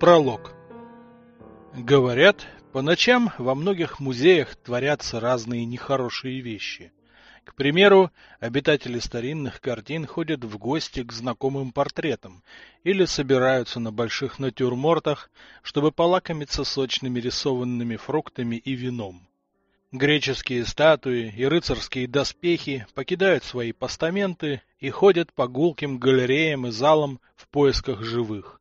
Пролог. Говорят, по ночам во многих музеях творятся разные нехорошие вещи. К примеру, обитатели старинных картин ходят в гости к знакомым портретам или собираются на больших натюрмортах, чтобы полакомиться сочными рисованными фруктами и вином. Греческие статуи и рыцарские доспехи покидают свои постаменты и ходят по гулким галереям и залам в поисках живых.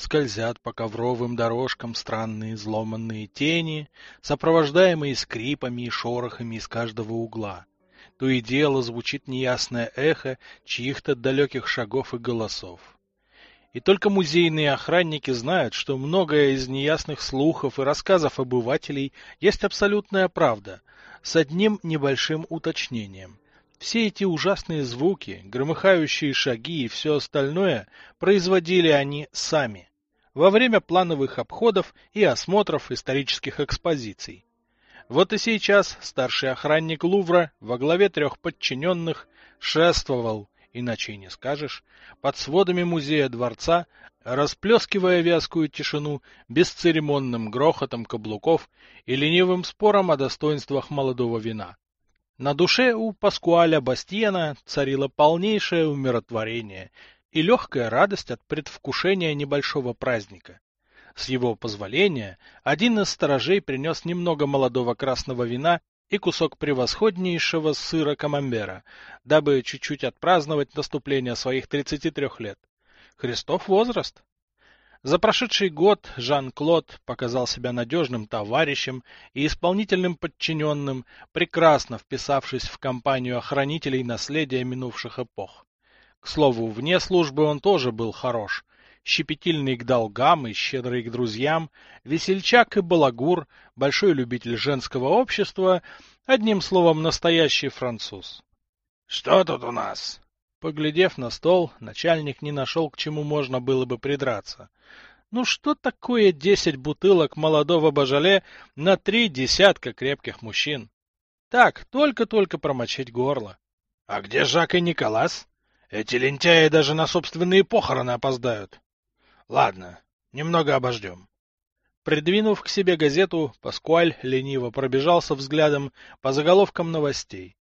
Скользят по ковровым дорожкам странные изломанные тени, сопровождаемые скрипами и шорохами из каждого угла. То и дело звучит неясное эхо чьих-то далеких шагов и голосов. И только музейные охранники знают, что многое из неясных слухов и рассказов обывателей есть абсолютная правда, с одним небольшим уточнением. Все эти ужасные звуки, громыхающие шаги и все остальное производили они сами во время плановых обходов и осмотров исторических экспозиций. Вот и сейчас старший охранник Лувра во главе трех подчиненных шествовал, иначе и не скажешь, под сводами музея дворца, расплескивая вязкую тишину бесцеремонным грохотом каблуков и ленивым спором о достоинствах молодого вина. На душе у Паскуаля Бастиена царило полнейшее умиротворение и легкая радость от предвкушения небольшого праздника. С его позволения, один из сторожей принес немного молодого красного вина и кусок превосходнейшего сыра камамбера, дабы чуть-чуть отпраздновать наступление своих 33 лет. Христов возраст. За прошедший год Жан-Клод показал себя надежным товарищем и исполнительным подчиненным, прекрасно вписавшись в компанию охранителей наследия минувших эпох. К слову, вне службы он тоже был хорош. Щепетильный к долгам и щедрый к друзьям, весельчак и балагур, большой любитель женского общества, одним словом, настоящий француз. — Что тут у нас? Поглядев на стол, начальник не нашел, к чему можно было бы придраться. Ну что такое десять бутылок молодого божале на три десятка крепких мужчин? Так, только-только промочить горло. — А где Жак и Николас? Эти лентяи даже на собственные похороны опоздают. Ладно, немного обождем. Придвинув к себе газету, Паскуаль лениво пробежался взглядом по заголовкам новостей.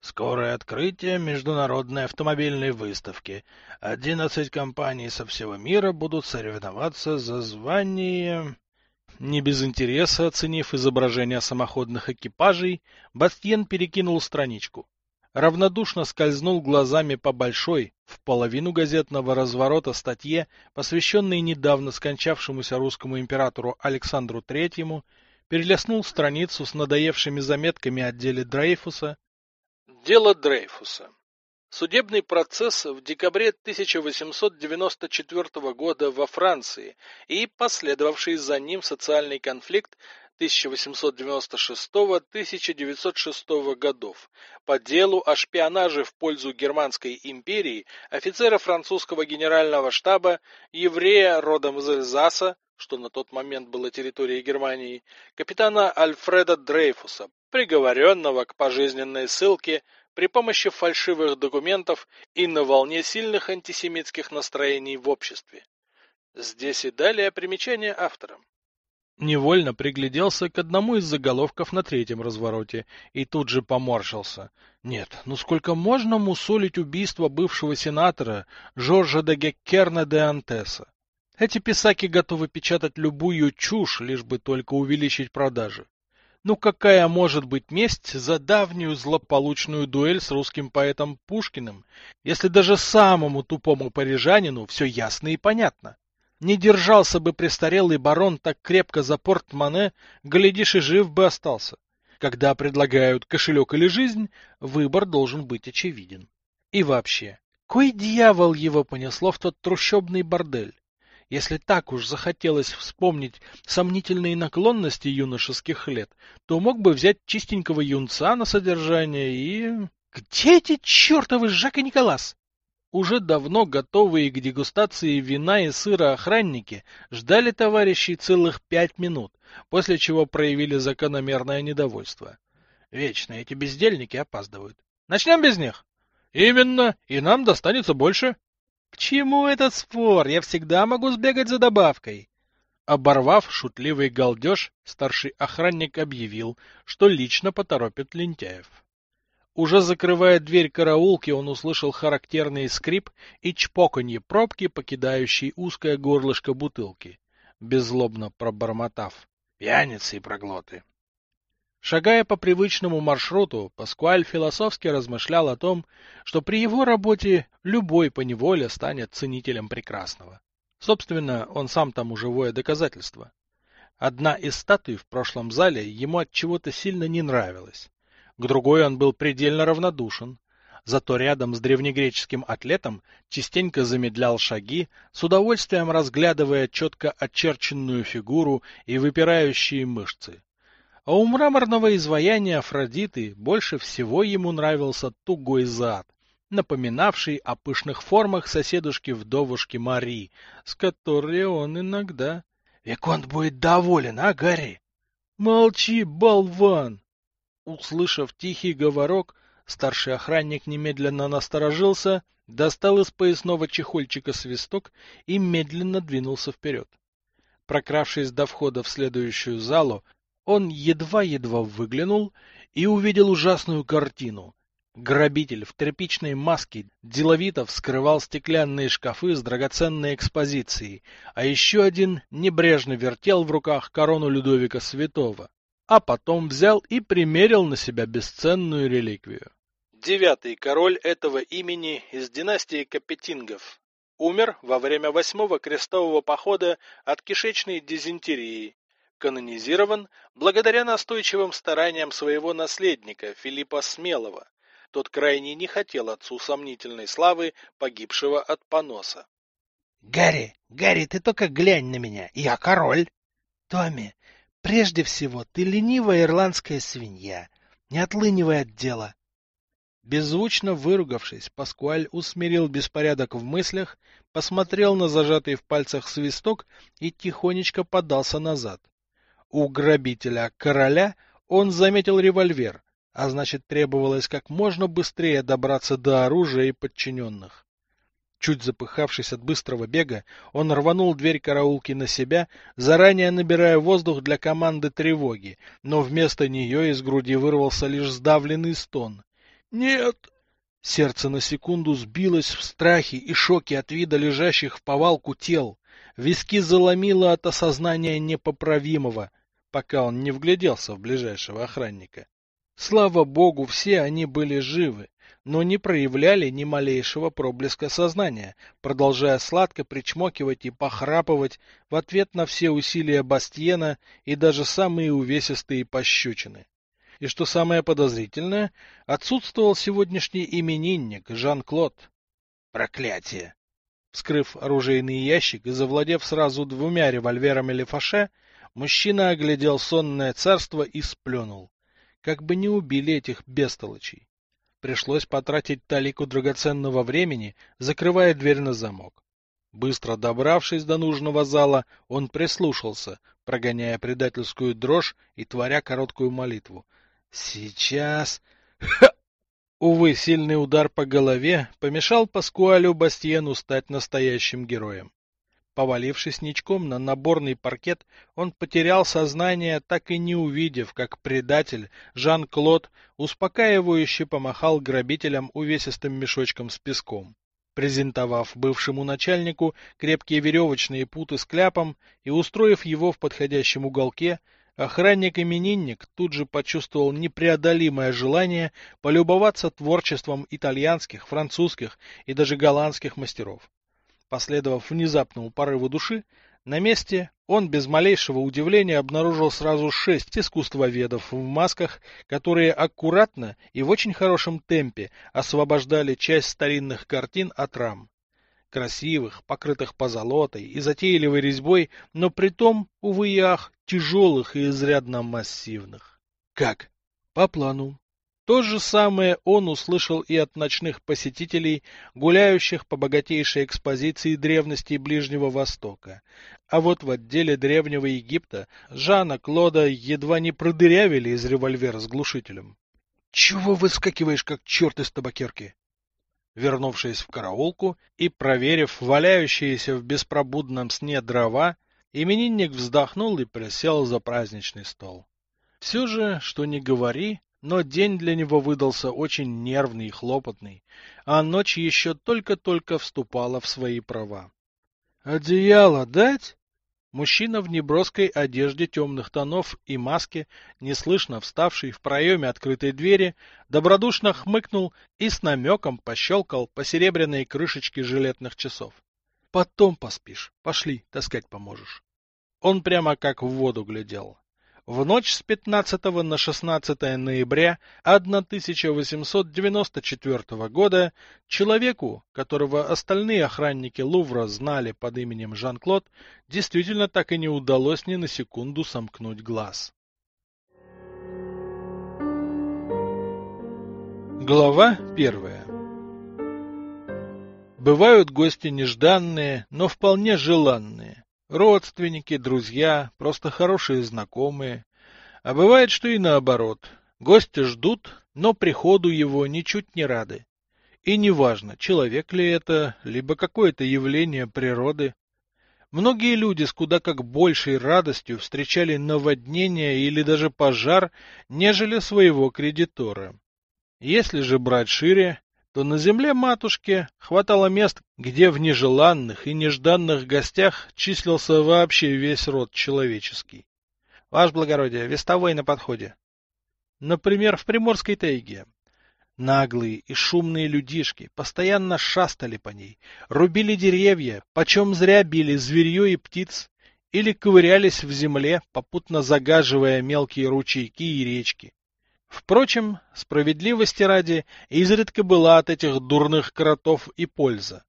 Скорое открытие международной автомобильной выставки. Одиннадцать компаний со всего мира будут соревноваться за звание... Не без интереса оценив изображение самоходных экипажей, Бастьен перекинул страничку равнодушно скользнул глазами по большой, в половину газетного разворота статье, посвященной недавно скончавшемуся русскому императору Александру Третьему, перелистнул страницу с надоевшими заметками о деле Дрейфуса. Дело Дрейфуса. Судебный процесс в декабре 1894 года во Франции и последовавший за ним социальный конфликт 1896-1906 годов по делу о шпионаже в пользу Германской империи офицера французского генерального штаба, еврея родом из Эльзаса, что на тот момент было территорией Германии, капитана Альфреда Дрейфуса, приговоренного к пожизненной ссылке при помощи фальшивых документов и на волне сильных антисемитских настроений в обществе. Здесь и далее примечание автора. Невольно пригляделся к одному из заголовков на третьем развороте и тут же поморщился. Нет, ну сколько можно мусолить убийство бывшего сенатора Жоржа де Геккерна де Антеса? Эти писаки готовы печатать любую чушь, лишь бы только увеличить продажи. Ну какая может быть месть за давнюю злополучную дуэль с русским поэтом Пушкиным, если даже самому тупому парижанину все ясно и понятно? Не держался бы престарелый барон так крепко за портмоне, глядишь и жив бы остался. Когда предлагают кошелек или жизнь, выбор должен быть очевиден. И вообще, кой дьявол его понесло в тот трущобный бордель? Если так уж захотелось вспомнить сомнительные наклонности юношеских лет, то мог бы взять чистенького юнца на содержание и... Где эти чертовы Жак и Николас? Уже давно готовые к дегустации вина и сыра охранники ждали товарищей целых пять минут, после чего проявили закономерное недовольство. Вечно эти бездельники опаздывают. Начнем без них? Именно, и нам достанется больше. К чему этот спор? Я всегда могу сбегать за добавкой. Оборвав шутливый галдеж, старший охранник объявил, что лично поторопит лентяев. Уже закрывая дверь караулки, он услышал характерный скрип и чпоканье пробки, покидающей узкое горлышко бутылки, беззлобно пробормотав. Пьяницы и проглоты. Шагая по привычному маршруту, Паскуаль философски размышлял о том, что при его работе любой поневоле станет ценителем прекрасного. Собственно, он сам тому живое доказательство. Одна из статуй в прошлом зале ему от чего-то сильно не нравилась. К другой он был предельно равнодушен. Зато рядом с древнегреческим атлетом частенько замедлял шаги, с удовольствием разглядывая четко очерченную фигуру и выпирающие мышцы. А у мраморного изваяния Афродиты больше всего ему нравился тугой зад, напоминавший о пышных формах соседушки-вдовушки Мари, с которой он иногда... — Виконт будет доволен, а, Гарри? — Молчи, болван! Услышав тихий говорок, старший охранник немедленно насторожился, достал из поясного чехольчика свисток и медленно двинулся вперед. Прокравшись до входа в следующую залу, он едва-едва выглянул и увидел ужасную картину. Грабитель в тряпичной маске деловито вскрывал стеклянные шкафы с драгоценной экспозицией, а еще один небрежно вертел в руках корону Людовика Святого а потом взял и примерил на себя бесценную реликвию. Девятый король этого имени из династии Капетингов. Умер во время восьмого крестового похода от кишечной дизентерии. Канонизирован благодаря настойчивым стараниям своего наследника Филиппа Смелого. Тот крайне не хотел отцу сомнительной славы, погибшего от поноса. — Гарри, Гарри, ты только глянь на меня, я король. — Томми, Прежде всего, ты ленивая ирландская свинья. Не отлынивай от дела. Беззвучно выругавшись, Паскуаль усмирил беспорядок в мыслях, посмотрел на зажатый в пальцах свисток и тихонечко подался назад. У грабителя короля он заметил револьвер, а значит требовалось как можно быстрее добраться до оружия и подчиненных. Чуть запыхавшись от быстрого бега, он рванул дверь караулки на себя, заранее набирая воздух для команды тревоги, но вместо нее из груди вырвался лишь сдавленный стон. «Нет!» Сердце на секунду сбилось в страхе и шоке от вида лежащих в повалку тел. Виски заломило от осознания непоправимого, пока он не вгляделся в ближайшего охранника. Слава богу, все они были живы, но не проявляли ни малейшего проблеска сознания, продолжая сладко причмокивать и похрапывать в ответ на все усилия Бастиена и даже самые увесистые пощечины. И что самое подозрительное, отсутствовал сегодняшний именинник Жан-Клод. Проклятие! Вскрыв оружейный ящик и завладев сразу двумя револьверами Лефаше, мужчина оглядел сонное царство и сплюнул. Как бы не убили этих бестолочей. Пришлось потратить талику драгоценного времени, закрывая дверь на замок. Быстро добравшись до нужного зала, он прислушался, прогоняя предательскую дрожь и творя короткую молитву. «Сейчас...» Увы, сильный удар по голове помешал Паскуалю Бастиену стать настоящим героем. Повалившись ничком на наборный паркет, он потерял сознание, так и не увидев, как предатель Жан-Клод успокаивающе помахал грабителям увесистым мешочком с песком. Презентовав бывшему начальнику крепкие веревочные путы с кляпом и устроив его в подходящем уголке, охранник-именинник тут же почувствовал непреодолимое желание полюбоваться творчеством итальянских, французских и даже голландских мастеров. Последовав внезапному порыву души, на месте он без малейшего удивления обнаружил сразу шесть искусствоведов в масках, которые аккуратно и в очень хорошем темпе освобождали часть старинных картин от рам. Красивых, покрытых позолотой и затейливой резьбой, но притом, увы и ах, тяжелых и изрядно массивных. Как? По плану. То же самое он услышал и от ночных посетителей, гуляющих по богатейшей экспозиции древностей Ближнего Востока. А вот в отделе Древнего Египта Жана Клода едва не продырявили из револьвера с глушителем. — Чего выскакиваешь, как черт из табакерки? Вернувшись в караулку и проверив валяющиеся в беспробудном сне дрова, Именинник вздохнул и присел за праздничный стол. Все же, что не говори, но день для него выдался очень нервный и хлопотный, а ночь еще только-только вступала в свои права. «Одеяло дать?» Мужчина в неброской одежде темных тонов и маске, неслышно вставший в проеме открытой двери, добродушно хмыкнул и с намеком пощелкал по серебряной крышечке жилетных часов. «Потом поспишь. Пошли, таскать поможешь». Он прямо как в воду глядел. В ночь с 15 на 16 ноября 1894 года человеку, которого остальные охранники Лувра знали под именем Жан-Клод, действительно так и не удалось ни на секунду сомкнуть глаз. Глава первая Бывают гости нежданные, но вполне желанные. Родственники, друзья, просто хорошие знакомые. А бывает, что и наоборот. Гости ждут, но приходу его ничуть не рады. И неважно, человек ли это, либо какое-то явление природы. Многие люди с куда как большей радостью встречали наводнение или даже пожар, нежели своего кредитора. Если же брать шире, то на земле матушки хватало мест, где в нежеланных и нежданных гостях числился вообще весь род человеческий. Ваше благородие, вестовой на подходе. Например, в Приморской тайге. Наглые и шумные людишки постоянно шастали по ней, рубили деревья, почем зря били зверье и птиц, или ковырялись в земле, попутно загаживая мелкие ручейки и речки. Впрочем, справедливости ради, изредка была от этих дурных кротов и польза,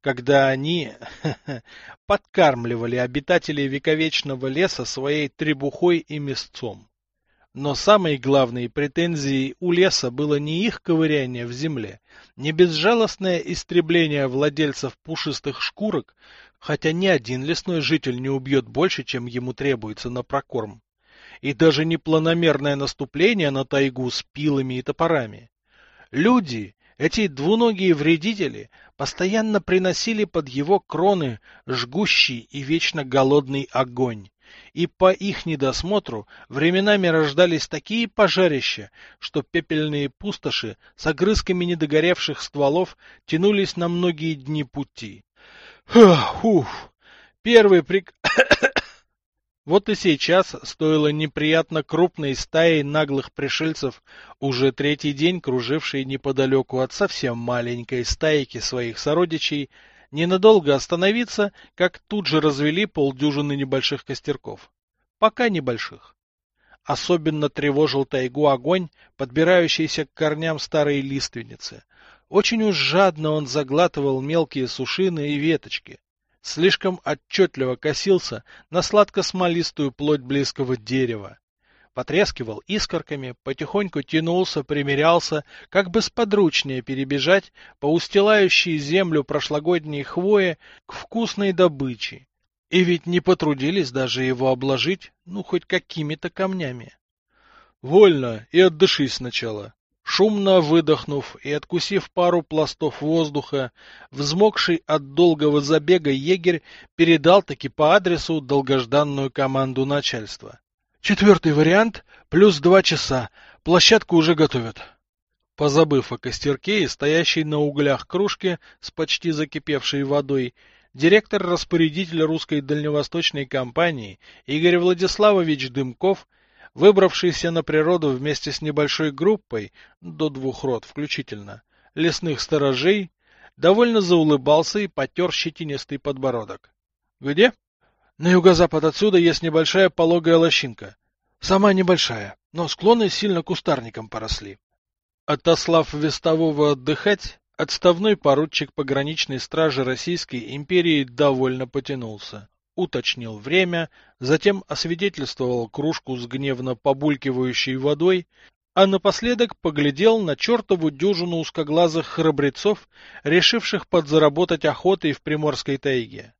когда они подкармливали обитателей вековечного леса своей требухой и мясцом. Но самой главной претензией у леса было не их ковыряние в земле, не безжалостное истребление владельцев пушистых шкурок, хотя ни один лесной житель не убьет больше, чем ему требуется на прокорм и даже непланомерное наступление на тайгу с пилами и топорами. Люди, эти двуногие вредители, постоянно приносили под его кроны жгущий и вечно голодный огонь. И по их недосмотру временами рождались такие пожарища, что пепельные пустоши с огрызками недогоревших стволов тянулись на многие дни пути. Фух, первый прик... Вот и сейчас стоило неприятно крупной стаей наглых пришельцев, уже третий день кружившей неподалеку от совсем маленькой стайки своих сородичей, ненадолго остановиться, как тут же развели полдюжины небольших костерков. Пока небольших. Особенно тревожил тайгу огонь, подбирающийся к корням старой лиственницы. Очень уж жадно он заглатывал мелкие сушины и веточки слишком отчетливо косился на сладко-смолистую плоть близкого дерева. Потрескивал искорками, потихоньку тянулся, примерялся, как бы сподручнее перебежать по устилающей землю прошлогодней хвое к вкусной добыче. И ведь не потрудились даже его обложить, ну, хоть какими-то камнями. Вольно и отдышись сначала. Шумно выдохнув и откусив пару пластов воздуха, взмокший от долгого забега егерь передал таки по адресу долгожданную команду начальства. Четвертый вариант, плюс два часа. Площадку уже готовят. Позабыв о костерке и стоящей на углях кружке с почти закипевшей водой, директор-распорядитель русской дальневосточной компании Игорь Владиславович Дымков Выбравшийся на природу вместе с небольшой группой, до двух рот включительно, лесных сторожей, довольно заулыбался и потер щетинистый подбородок. — Где? — На юго-запад отсюда есть небольшая пологая лощинка. Сама небольшая, но склоны сильно кустарником поросли. Отослав вестового отдыхать, отставной поручик пограничной стражи Российской империи довольно потянулся уточнил время, затем освидетельствовал кружку с гневно побулькивающей водой, а напоследок поглядел на чертову дюжину узкоглазых храбрецов, решивших подзаработать охотой в Приморской тайге.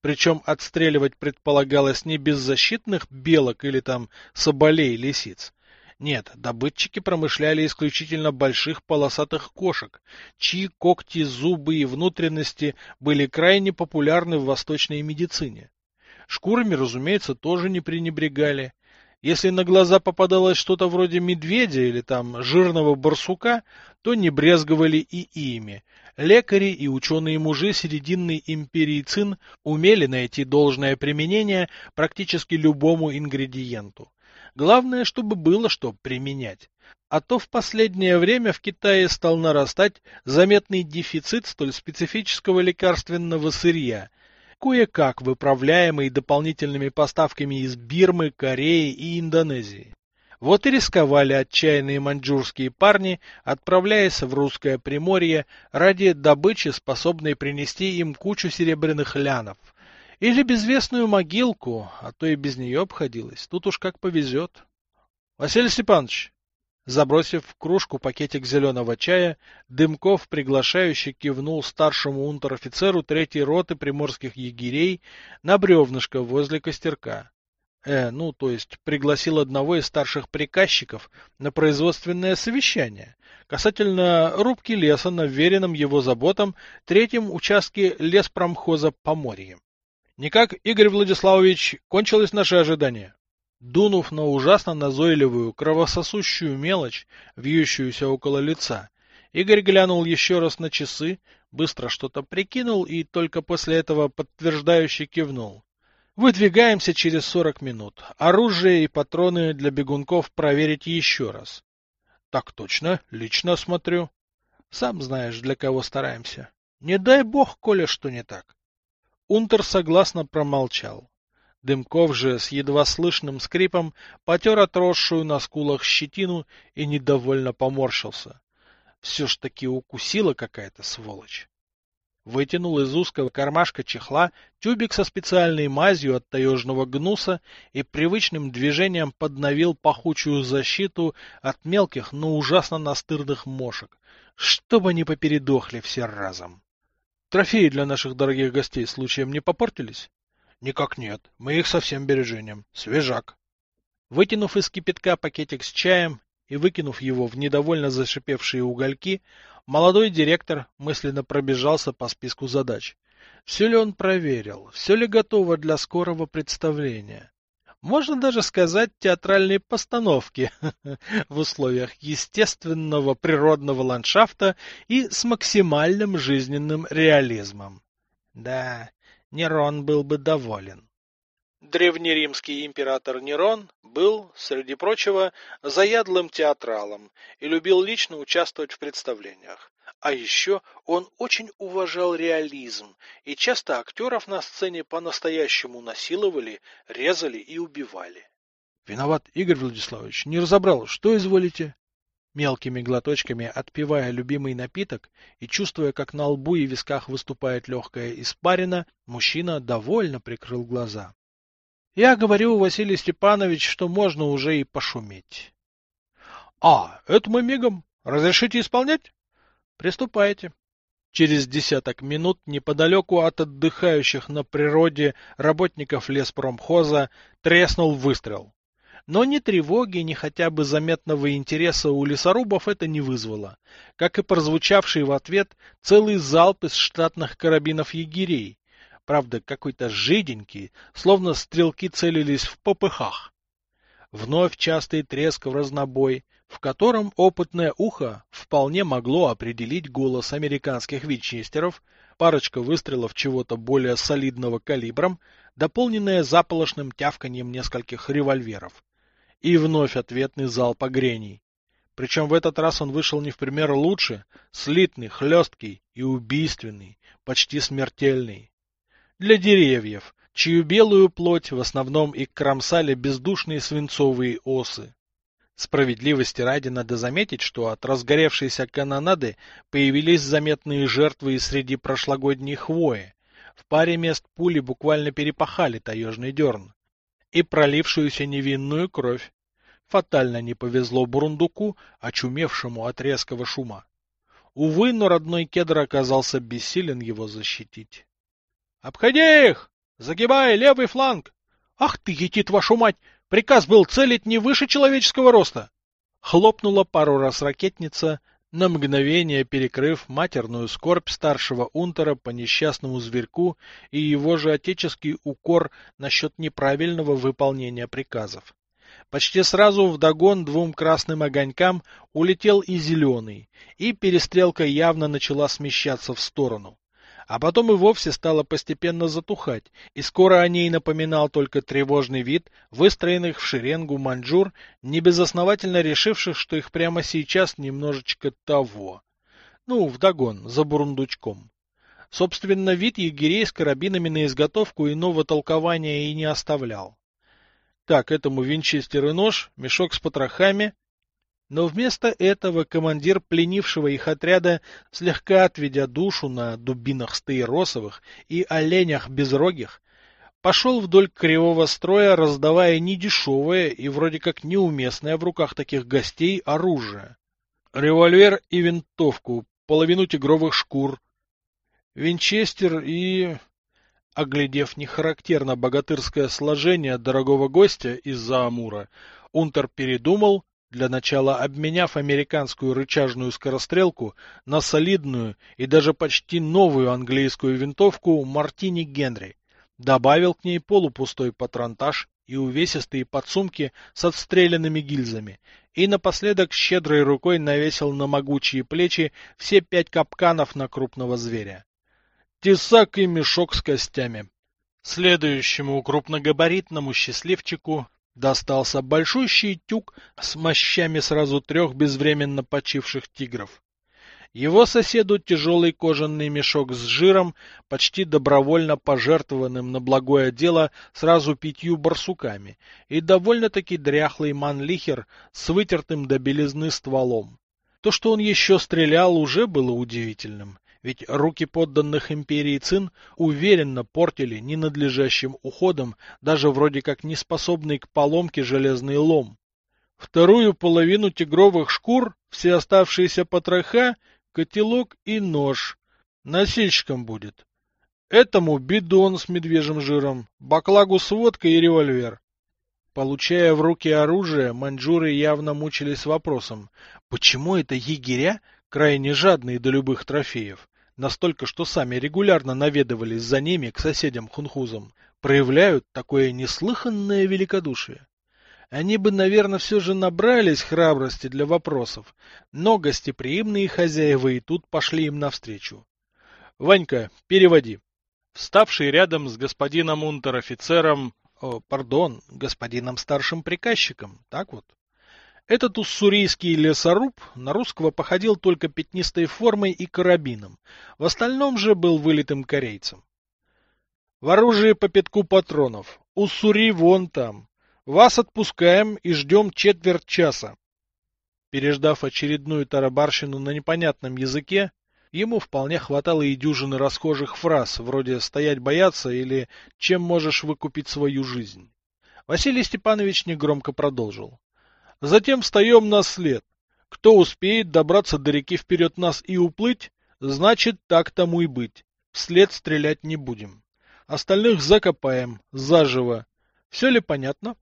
Причем отстреливать предполагалось не беззащитных белок или там соболей лисиц. Нет, добытчики промышляли исключительно больших полосатых кошек, чьи когти, зубы и внутренности были крайне популярны в восточной медицине. Шкурами, разумеется, тоже не пренебрегали. Если на глаза попадалось что-то вроде медведя или там жирного барсука, то не брезговали и ими. Лекари и ученые-мужи Серединной империи Цин умели найти должное применение практически любому ингредиенту. Главное, чтобы было что применять. А то в последнее время в Китае стал нарастать заметный дефицит столь специфического лекарственного сырья, кое-как выправляемый дополнительными поставками из Бирмы, Кореи и Индонезии. Вот и рисковали отчаянные маньчжурские парни, отправляясь в русское приморье ради добычи, способной принести им кучу серебряных лянов. Или безвестную могилку, а то и без нее обходилось. Тут уж как повезет. Василий Степанович, Забросив в кружку пакетик зеленого чая, Дымков приглашающе кивнул старшему унтер-офицеру третьей роты приморских егерей на бревнышко возле костерка. Э, ну, то есть пригласил одного из старших приказчиков на производственное совещание касательно рубки леса на веренном его заботам третьем участке леспромхоза Поморье. Никак, Игорь Владиславович, кончилось наше ожидание. Дунув на ужасно назойливую, кровососущую мелочь, вьющуюся около лица, Игорь глянул еще раз на часы, быстро что-то прикинул и только после этого подтверждающе кивнул. Выдвигаемся через сорок минут. Оружие и патроны для бегунков проверить еще раз. Так точно, лично осмотрю. Сам знаешь, для кого стараемся. Не дай бог, Коля, что не так. Унтер согласно промолчал. Дымков же с едва слышным скрипом потер отросшую на скулах щетину и недовольно поморщился. Все ж таки укусила какая-то сволочь. Вытянул из узкого кармашка чехла тюбик со специальной мазью от таежного гнуса и привычным движением подновил пахучую защиту от мелких, но ужасно настырных мошек, чтобы они попередохли все разом. Трофеи для наших дорогих гостей случаем не попортились? Никак нет. Мы их совсем бережем. Свежак. Вытянув из кипятка пакетик с чаем и выкинув его в недовольно зашипевшие угольки, молодой директор мысленно пробежался по списку задач. Все ли он проверил? Все ли готово для скорого представления? Можно даже сказать театральной постановки в условиях естественного природного ландшафта и с максимальным жизненным реализмом. Да, Нерон был бы доволен. Древнеримский император Нерон был, среди прочего, заядлым театралом и любил лично участвовать в представлениях. А еще он очень уважал реализм, и часто актеров на сцене по-настоящему насиловали, резали и убивали. — Виноват, Игорь Владиславович, не разобрал, что изволите? Мелкими глоточками отпивая любимый напиток и чувствуя, как на лбу и висках выступает легкая испарина, мужчина довольно прикрыл глаза. — Я говорю, Василий Степанович, что можно уже и пошуметь. — А, это мы мигом. Разрешите исполнять? — Приступайте. Через десяток минут неподалеку от отдыхающих на природе работников леспромхоза треснул выстрел. Но ни тревоги, ни хотя бы заметного интереса у лесорубов это не вызвало, как и прозвучавший в ответ целый залп из штатных карабинов егерей. Правда, какой-то жиденький, словно стрелки целились в попыхах. Вновь частый треск в разнобой, в котором опытное ухо вполне могло определить голос американских вичестеров, парочка выстрелов чего-то более солидного калибром, дополненная заполошным тявканьем нескольких револьверов. И вновь ответный залп огрений. Причем в этот раз он вышел не в пример лучше, слитный, хлесткий и убийственный, почти смертельный. Для деревьев, чью белую плоть в основном и кромсали бездушные свинцовые осы. Справедливости ради надо заметить, что от разгоревшейся канонады появились заметные жертвы и среди прошлогодней хвои. В паре мест пули буквально перепахали таежный дерн и пролившуюся невинную кровь. Фатально не повезло бурундуку, очумевшему от резкого шума. Увы, но родной кедр оказался бессилен его защитить. — Обходи их! Загибай левый фланг! Ах ты, етит вашу мать! Приказ был целить не выше человеческого роста! Хлопнула пару раз ракетница, на мгновение перекрыв матерную скорбь старшего унтера по несчастному зверьку и его же отеческий укор насчет неправильного выполнения приказов. Почти сразу вдогон двум красным огонькам улетел и зеленый, и перестрелка явно начала смещаться в сторону. А потом и вовсе стала постепенно затухать, и скоро о ней напоминал только тревожный вид выстроенных в шеренгу маньчжур, небезосновательно решивших, что их прямо сейчас немножечко того. Ну, вдогон, за бурундучком. Собственно, вид егерей с карабинами на изготовку иного толкования и не оставлял. Так, этому винчестер и нож, мешок с потрохами. Но вместо этого командир пленившего их отряда, слегка отведя душу на дубинах стаиросовых и оленях безрогих, пошел вдоль кривого строя, раздавая недешевое и вроде как неуместное в руках таких гостей оружие. Револьвер и винтовку, половину тигровых шкур, винчестер и... Оглядев нехарактерно богатырское сложение дорогого гостя из-за Амура, Унтер передумал, для начала обменяв американскую рычажную скорострелку на солидную и даже почти новую английскую винтовку Мартини Генри, добавил к ней полупустой патронтаж и увесистые подсумки с отстрелянными гильзами, и напоследок щедрой рукой навесил на могучие плечи все пять капканов на крупного зверя тесак и мешок с костями. Следующему крупногабаритному счастливчику достался большущий тюк с мощами сразу трех безвременно почивших тигров. Его соседу тяжелый кожаный мешок с жиром, почти добровольно пожертвованным на благое дело сразу пятью барсуками, и довольно-таки дряхлый манлихер с вытертым до белизны стволом. То, что он еще стрелял, уже было удивительным ведь руки подданных империи Цин уверенно портили ненадлежащим уходом даже вроде как неспособный к поломке железный лом. Вторую половину тигровых шкур, все оставшиеся потроха, котелок и нож. Носильщиком будет. Этому бидон с медвежьим жиром, баклагу с водкой и револьвер. Получая в руки оружие, маньчжуры явно мучились вопросом, почему это егеря, крайне жадные до любых трофеев, настолько, что сами регулярно наведывались за ними к соседям-хунхузам, проявляют такое неслыханное великодушие. Они бы, наверное, все же набрались храбрости для вопросов, но гостеприимные хозяева и тут пошли им навстречу. — Ванька, переводи. Вставший рядом с господином унтер-офицером, о, пардон, господином старшим приказчиком, так вот, этот уссурийский лесоруб на русского походил только пятнистой формой и карабином, в остальном же был вылитым корейцем. В оружии по пятку патронов. Уссури вон там. Вас отпускаем и ждем четверть часа. Переждав очередную тарабарщину на непонятном языке, ему вполне хватало и дюжины расхожих фраз, вроде «стоять бояться» или «чем можешь выкупить свою жизнь». Василий Степанович негромко продолжил. Затем встаем на след. Кто успеет добраться до реки вперед нас и уплыть, значит так тому и быть. Вслед стрелять не будем. Остальных закопаем, заживо. Все ли понятно?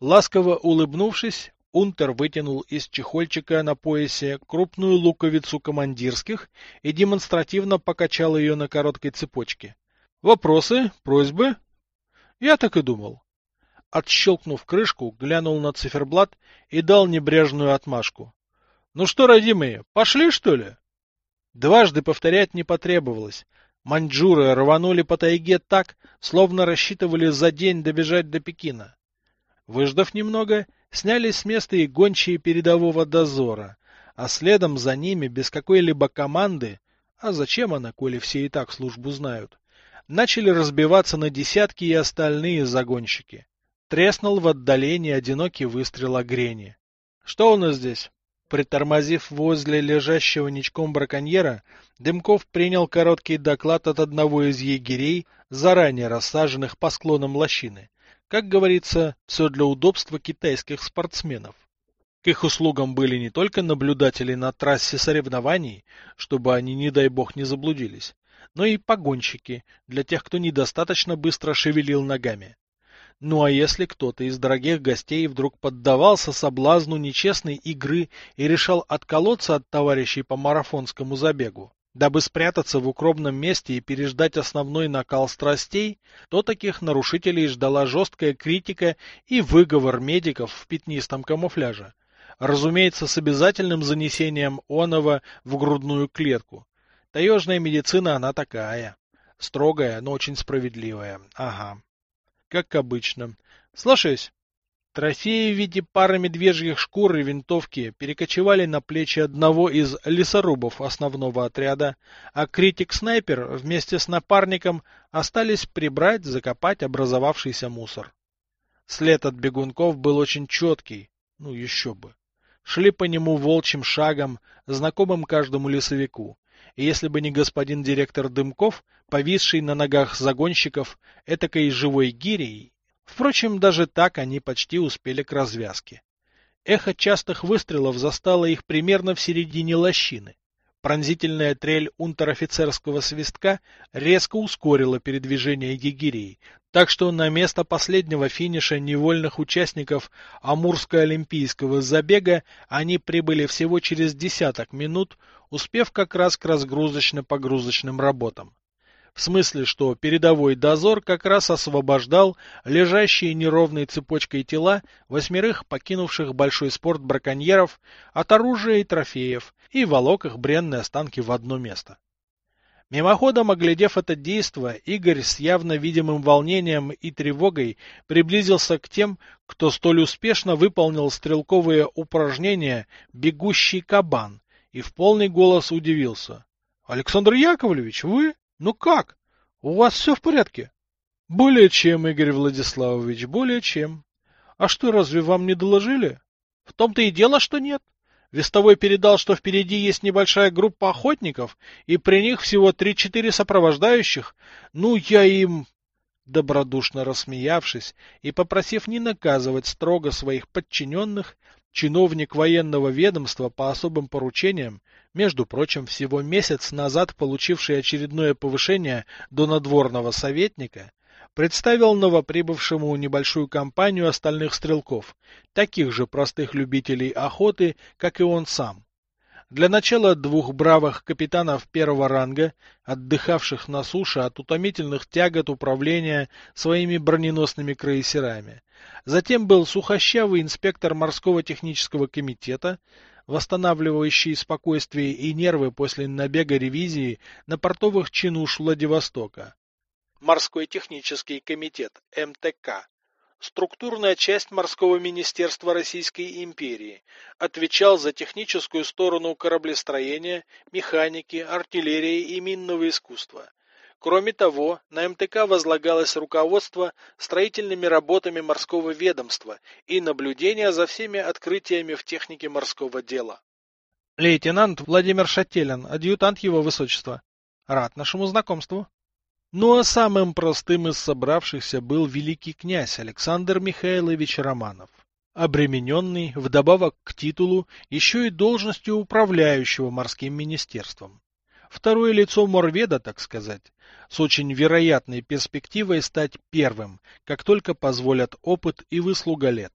Ласково улыбнувшись, Унтер вытянул из чехольчика на поясе крупную луковицу командирских и демонстративно покачал ее на короткой цепочке. Вопросы? Просьбы? Я так и думал отщелкнув крышку, глянул на циферблат и дал небрежную отмашку. — Ну что, родимые, пошли, что ли? Дважды повторять не потребовалось. Маньчжуры рванули по тайге так, словно рассчитывали за день добежать до Пекина. Выждав немного, снялись с места и гончие передового дозора, а следом за ними, без какой-либо команды, а зачем она, коли все и так службу знают, начали разбиваться на десятки и остальные загонщики. Треснул в отдалении одинокий выстрел огрени. Что у нас здесь? Притормозив возле лежащего ничком браконьера, Дымков принял короткий доклад от одного из егерей, заранее рассаженных по склонам лощины. Как говорится, все для удобства китайских спортсменов. К их услугам были не только наблюдатели на трассе соревнований, чтобы они, не дай бог, не заблудились, но и погонщики для тех, кто недостаточно быстро шевелил ногами. Ну а если кто-то из дорогих гостей вдруг поддавался соблазну нечестной игры и решал отколоться от товарищей по марафонскому забегу, дабы спрятаться в укромном месте и переждать основной накал страстей, то таких нарушителей ждала жесткая критика и выговор медиков в пятнистом камуфляже. Разумеется, с обязательным занесением оного в грудную клетку. Таежная медицина она такая. Строгая, но очень справедливая. Ага. Как обычно. Слушаюсь. Трофеи в виде пары медвежьих шкур и винтовки перекочевали на плечи одного из лесорубов основного отряда, а критик-снайпер вместе с напарником остались прибрать, закопать образовавшийся мусор. След от бегунков был очень четкий, ну еще бы. Шли по нему волчьим шагом, знакомым каждому лесовику. И если бы не господин директор Дымков, повисший на ногах загонщиков этакой живой гирей, Впрочем, даже так они почти успели к развязке. Эхо частых выстрелов застало их примерно в середине лощины. Пронзительная трель унтер-офицерского свистка резко ускорила передвижение егерей, так что на место последнего финиша невольных участников Амурско-олимпийского забега они прибыли всего через десяток минут, успев как раз к разгрузочно-погрузочным работам. В смысле, что передовой дозор как раз освобождал лежащие неровной цепочкой тела восьмерых покинувших большой спорт браконьеров от оружия и трофеев и волок их бренные останки в одно место. Мимоходом оглядев это действо, Игорь с явно видимым волнением и тревогой приблизился к тем, кто столь успешно выполнил стрелковые упражнения «Бегущий кабан» и в полный голос удивился. — Александр Яковлевич, вы? Ну как? У вас все в порядке? Более чем, Игорь Владиславович, более чем. А что, разве вам не доложили? В том-то и дело, что нет. Вестовой передал, что впереди есть небольшая группа охотников, и при них всего три-четыре сопровождающих. Ну, я им... Добродушно рассмеявшись и попросив не наказывать строго своих подчиненных, чиновник военного ведомства по особым поручениям между прочим, всего месяц назад получивший очередное повышение до надворного советника, представил новоприбывшему небольшую компанию остальных стрелков, таких же простых любителей охоты, как и он сам. Для начала двух бравых капитанов первого ранга, отдыхавших на суше от утомительных тягот управления своими броненосными крейсерами. Затем был сухощавый инспектор морского технического комитета, восстанавливающий спокойствие и нервы после набега ревизии на портовых чинуш Владивостока. Морской технический комитет, МТК, структурная часть морского министерства Российской империи, отвечал за техническую сторону кораблестроения, механики, артиллерии и минного искусства – Кроме того, на МТК возлагалось руководство строительными работами морского ведомства и наблюдение за всеми открытиями в технике морского дела. Лейтенант Владимир Шателин, адъютант его высочества. Рад нашему знакомству. Ну а самым простым из собравшихся был великий князь Александр Михайлович Романов, обремененный вдобавок к титулу еще и должностью управляющего морским министерством. Второе лицо Морведа, так сказать, с очень вероятной перспективой стать первым, как только позволят опыт и выслуга лет.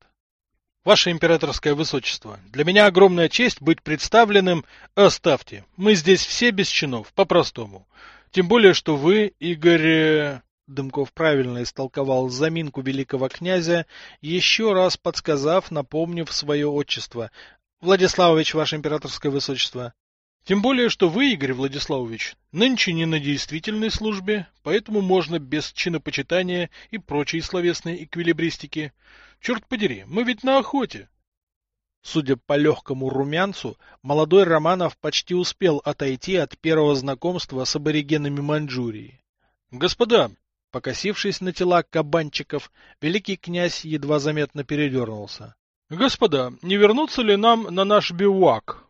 Ваше императорское высочество, для меня огромная честь быть представленным... Оставьте, мы здесь все без чинов, по-простому. Тем более, что вы, Игорь... Э, Дымков правильно истолковал заминку великого князя, еще раз подсказав, напомнив свое отчество. Владиславович, ваше императорское высочество. Тем более, что вы, Игорь Владиславович, нынче не на действительной службе, поэтому можно без чинопочитания и прочей словесной эквилибристики. Черт подери, мы ведь на охоте. Судя по легкому румянцу, молодой Романов почти успел отойти от первого знакомства с аборигенами Маньчжурии. Господа, покосившись на тела кабанчиков, великий князь едва заметно передернулся. Господа, не вернуться ли нам на наш бивуак?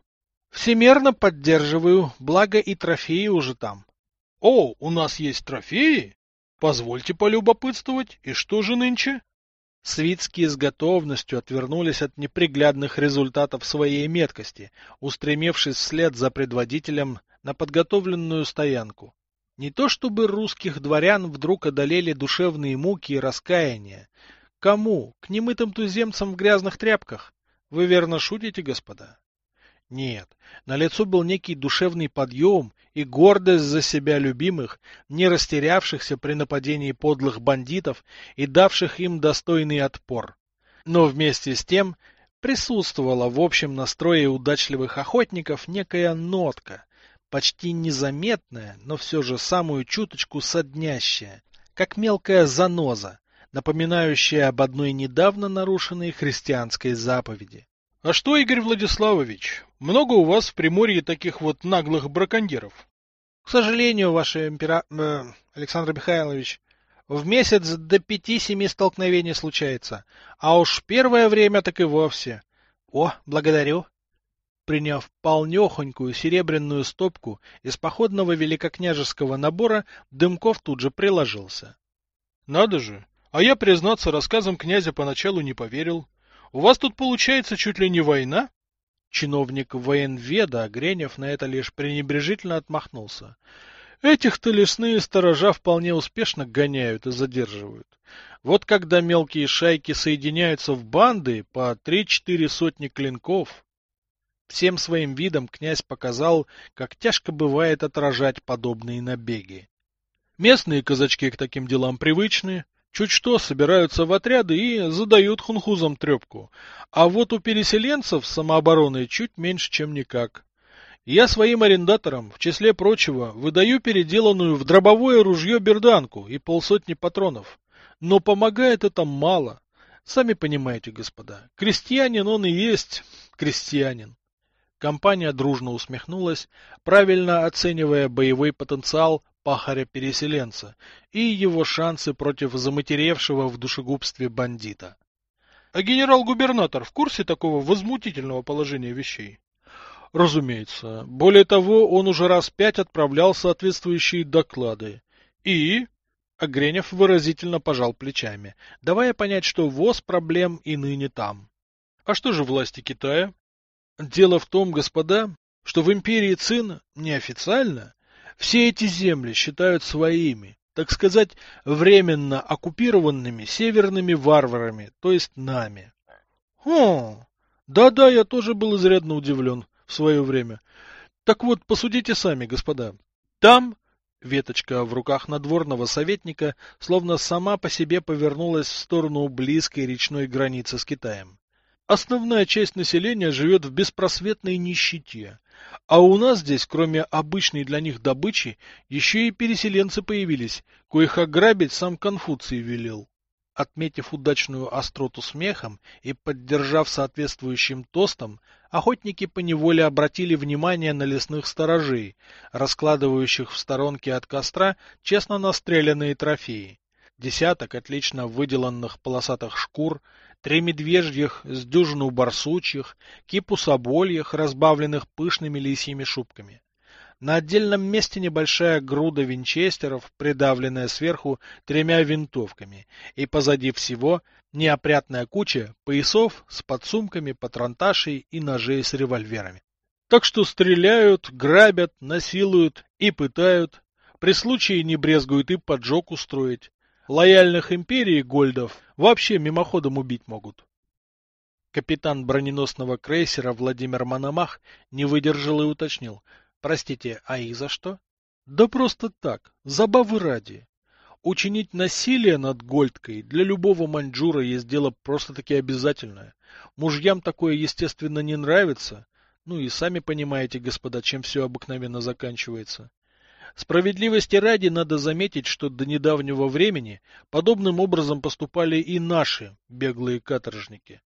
Всемерно поддерживаю, благо и трофеи уже там. О, у нас есть трофеи? Позвольте полюбопытствовать, и что же нынче? Свитские с готовностью отвернулись от неприглядных результатов своей меткости, устремившись вслед за предводителем на подготовленную стоянку. Не то чтобы русских дворян вдруг одолели душевные муки и раскаяния. Кому? К немытым туземцам в грязных тряпках? Вы верно шутите, господа? Нет, на лицо был некий душевный подъем и гордость за себя любимых, не растерявшихся при нападении подлых бандитов и давших им достойный отпор. Но вместе с тем присутствовала в общем настрое удачливых охотников некая нотка, почти незаметная, но все же самую чуточку соднящая, как мелкая заноза, напоминающая об одной недавно нарушенной христианской заповеди. — А что, Игорь Владиславович, много у вас в Приморье таких вот наглых браконьеров? — К сожалению, ваше импера... Э, Александр Михайлович, в месяц до пяти-семи столкновений случается, а уж первое время так и вовсе. О, благодарю. Приняв полнехонькую серебряную стопку из походного великокняжеского набора, Дымков тут же приложился. — Надо же! А я, признаться, рассказам князя поначалу не поверил. У вас тут получается чуть ли не война? Чиновник военведа, Гренев, на это лишь пренебрежительно отмахнулся. Этих-то лесные сторожа вполне успешно гоняют и задерживают. Вот когда мелкие шайки соединяются в банды по три-четыре сотни клинков... Всем своим видом князь показал, как тяжко бывает отражать подобные набеги. Местные казачки к таким делам привычны, Чуть что собираются в отряды и задают хунхузам трепку. А вот у переселенцев самообороны чуть меньше, чем никак. Я своим арендаторам, в числе прочего, выдаю переделанную в дробовое ружье берданку и полсотни патронов. Но помогает это мало. Сами понимаете, господа, крестьянин он и есть крестьянин. Компания дружно усмехнулась, правильно оценивая боевой потенциал пахаря-переселенца и его шансы против заматеревшего в душегубстве бандита. А генерал-губернатор в курсе такого возмутительного положения вещей? Разумеется. Более того, он уже раз пять отправлял соответствующие доклады. И... Огренев выразительно пожал плечами, давая понять, что ВОЗ проблем и ныне там. А что же власти Китая? Дело в том, господа, что в империи Цин неофициально все эти земли считают своими, так сказать, временно оккупированными северными варварами, то есть нами. Хм, да-да, я тоже был изрядно удивлен в свое время. Так вот, посудите сами, господа. Там веточка в руках надворного советника словно сама по себе повернулась в сторону близкой речной границы с Китаем. Основная часть населения живет в беспросветной нищете, а у нас здесь, кроме обычной для них добычи, еще и переселенцы появились, коих ограбить сам Конфуций велел. Отметив удачную остроту смехом и поддержав соответствующим тостом, охотники поневоле обратили внимание на лесных сторожей, раскладывающих в сторонке от костра честно настреленные трофеи. Десяток отлично выделанных полосатых шкур, три медвежьих с дюжину барсучьих, кипу собольях, разбавленных пышными лисьими шубками. На отдельном месте небольшая груда винчестеров, придавленная сверху тремя винтовками, и позади всего неопрятная куча поясов с подсумками, патронташей и ножей с револьверами. Так что стреляют, грабят, насилуют и пытают, при случае не брезгуют и поджог устроить, Лояльных империи Гольдов вообще мимоходом убить могут. Капитан броненосного крейсера Владимир Мономах не выдержал и уточнил. Простите, а их за что? Да просто так, забавы ради. Учинить насилие над Гольдкой для любого маньчжура есть дело просто-таки обязательное. Мужьям такое, естественно, не нравится. Ну и сами понимаете, господа, чем все обыкновенно заканчивается. Справедливости ради надо заметить, что до недавнего времени подобным образом поступали и наши беглые каторжники.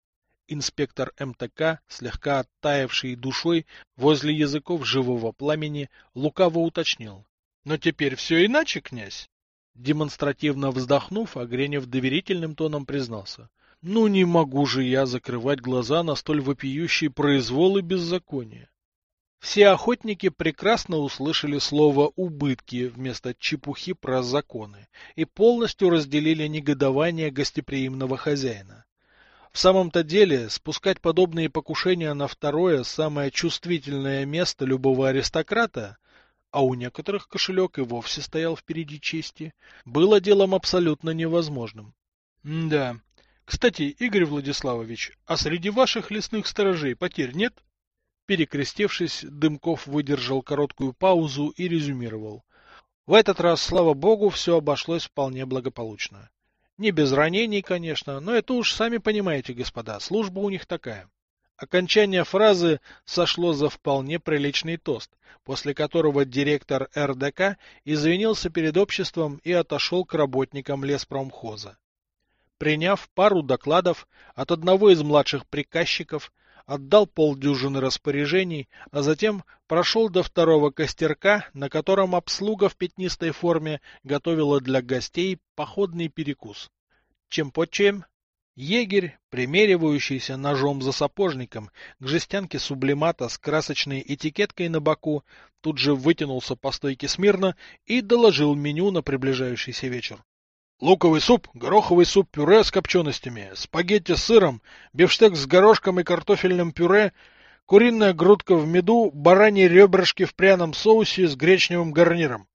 Инспектор МТК, слегка оттаивший душой возле языков живого пламени, лукаво уточнил. — Но теперь все иначе, князь? Демонстративно вздохнув, Огренев доверительным тоном признался. — Ну не могу же я закрывать глаза на столь вопиющий произвол и беззаконие. Все охотники прекрасно услышали слово «убытки» вместо чепухи про законы и полностью разделили негодование гостеприимного хозяина. В самом-то деле, спускать подобные покушения на второе, самое чувствительное место любого аристократа, а у некоторых кошелек и вовсе стоял впереди чести, было делом абсолютно невозможным. М да, Кстати, Игорь Владиславович, а среди ваших лесных сторожей потерь нет? Перекрестившись, Дымков выдержал короткую паузу и резюмировал. В этот раз, слава богу, все обошлось вполне благополучно. Не без ранений, конечно, но это уж сами понимаете, господа, служба у них такая. Окончание фразы сошло за вполне приличный тост, после которого директор РДК извинился перед обществом и отошел к работникам леспромхоза. Приняв пару докладов от одного из младших приказчиков, отдал полдюжины распоряжений, а затем прошел до второго костерка, на котором обслуга в пятнистой форме готовила для гостей походный перекус. Чем по чем? Егерь, примеривающийся ножом за сапожником к жестянке сублимата с красочной этикеткой на боку, тут же вытянулся по стойке смирно и доложил меню на приближающийся вечер. Луковый суп, гороховый суп-пюре с копченостями, спагетти с сыром, бифштекс с горошком и картофельным пюре, куриная грудка в меду, бараньи ребрышки в пряном соусе с гречневым гарниром.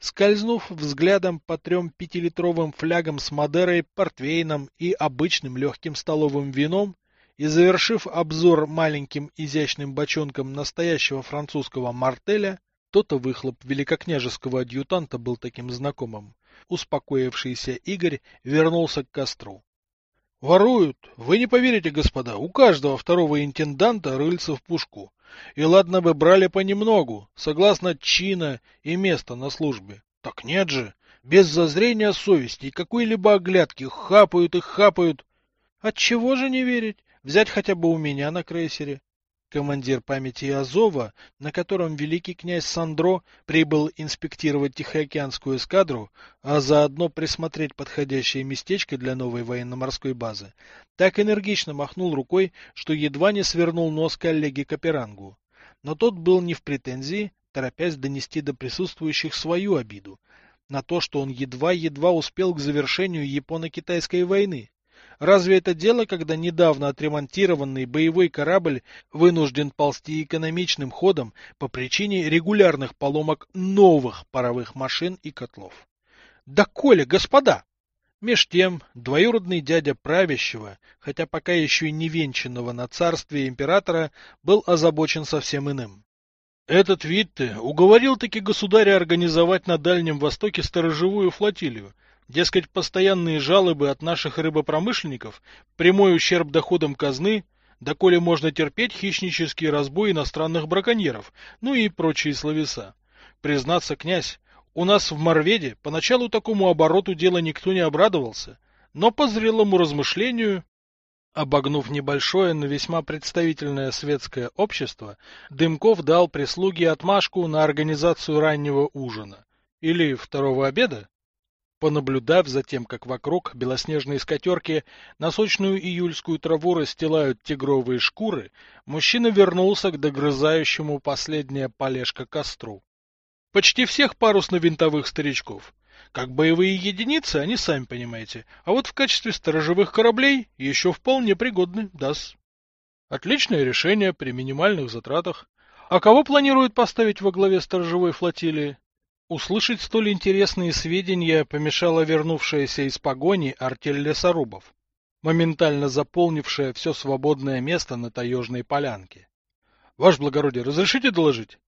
Скользнув взглядом по трем пятилитровым флягам с Мадерой, портвейном и обычным легким столовым вином, и завершив обзор маленьким изящным бочонком настоящего французского мартеля, то-то выхлоп великокняжеского адъютанта был таким знакомым, Успокоившийся Игорь вернулся к костру. Воруют. Вы не поверите, господа, у каждого второго интенданта рыльца в пушку. И ладно бы брали понемногу, согласно чина и места на службе. Так нет же, без зазрения совести и какой-либо оглядки хапают и хапают. Отчего же не верить? Взять хотя бы у меня на крейсере командир памяти Азова, на котором великий князь Сандро прибыл инспектировать Тихоокеанскую эскадру, а заодно присмотреть подходящее местечко для новой военно-морской базы, так энергично махнул рукой, что едва не свернул нос коллеге Каперангу. Но тот был не в претензии, торопясь донести до присутствующих свою обиду на то, что он едва-едва успел к завершению японо-китайской войны. Разве это дело, когда недавно отремонтированный боевой корабль вынужден ползти экономичным ходом по причине регулярных поломок новых паровых машин и котлов? Да коля, господа! Меж тем, двоюродный дядя правящего, хотя пока еще и не венчанного на царстве императора, был озабочен совсем иным. Этот Витте уговорил-таки государя организовать на Дальнем Востоке сторожевую флотилию, Дескать, постоянные жалобы от наших рыбопромышленников, прямой ущерб доходам казны, доколе можно терпеть хищнические разбои иностранных браконьеров, ну и прочие словеса. Признаться, князь, у нас в Морведе поначалу такому обороту дела никто не обрадовался, но по зрелому размышлению Обогнув небольшое, но весьма представительное светское общество, Дымков дал прислуге отмашку на организацию раннего ужина. Или второго обеда? Понаблюдав за тем, как вокруг белоснежные скатерки на сочную июльскую траву расстилают тигровые шкуры, мужчина вернулся к догрызающему последнее полежка костру. Почти всех парусно-винтовых старичков. Как боевые единицы, они сами понимаете, а вот в качестве сторожевых кораблей еще вполне пригодны, дас. Отличное решение при минимальных затратах. А кого планируют поставить во главе сторожевой флотилии? Услышать столь интересные сведения помешала вернувшаяся из погони артель лесорубов, моментально заполнившая все свободное место на таежной полянке. — Ваше благородие, разрешите доложить?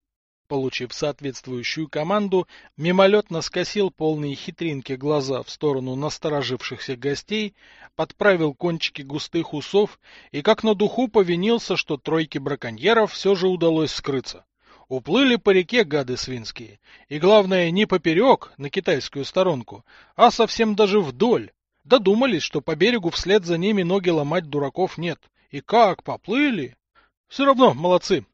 Получив соответствующую команду, мимолетно скосил полные хитринки глаза в сторону насторожившихся гостей, подправил кончики густых усов и как на духу повинился, что тройке браконьеров все же удалось скрыться. Уплыли по реке гады свинские. И главное, не поперек, на китайскую сторонку, а совсем даже вдоль. Додумались, что по берегу вслед за ними ноги ломать дураков нет. И как поплыли? Все равно молодцы.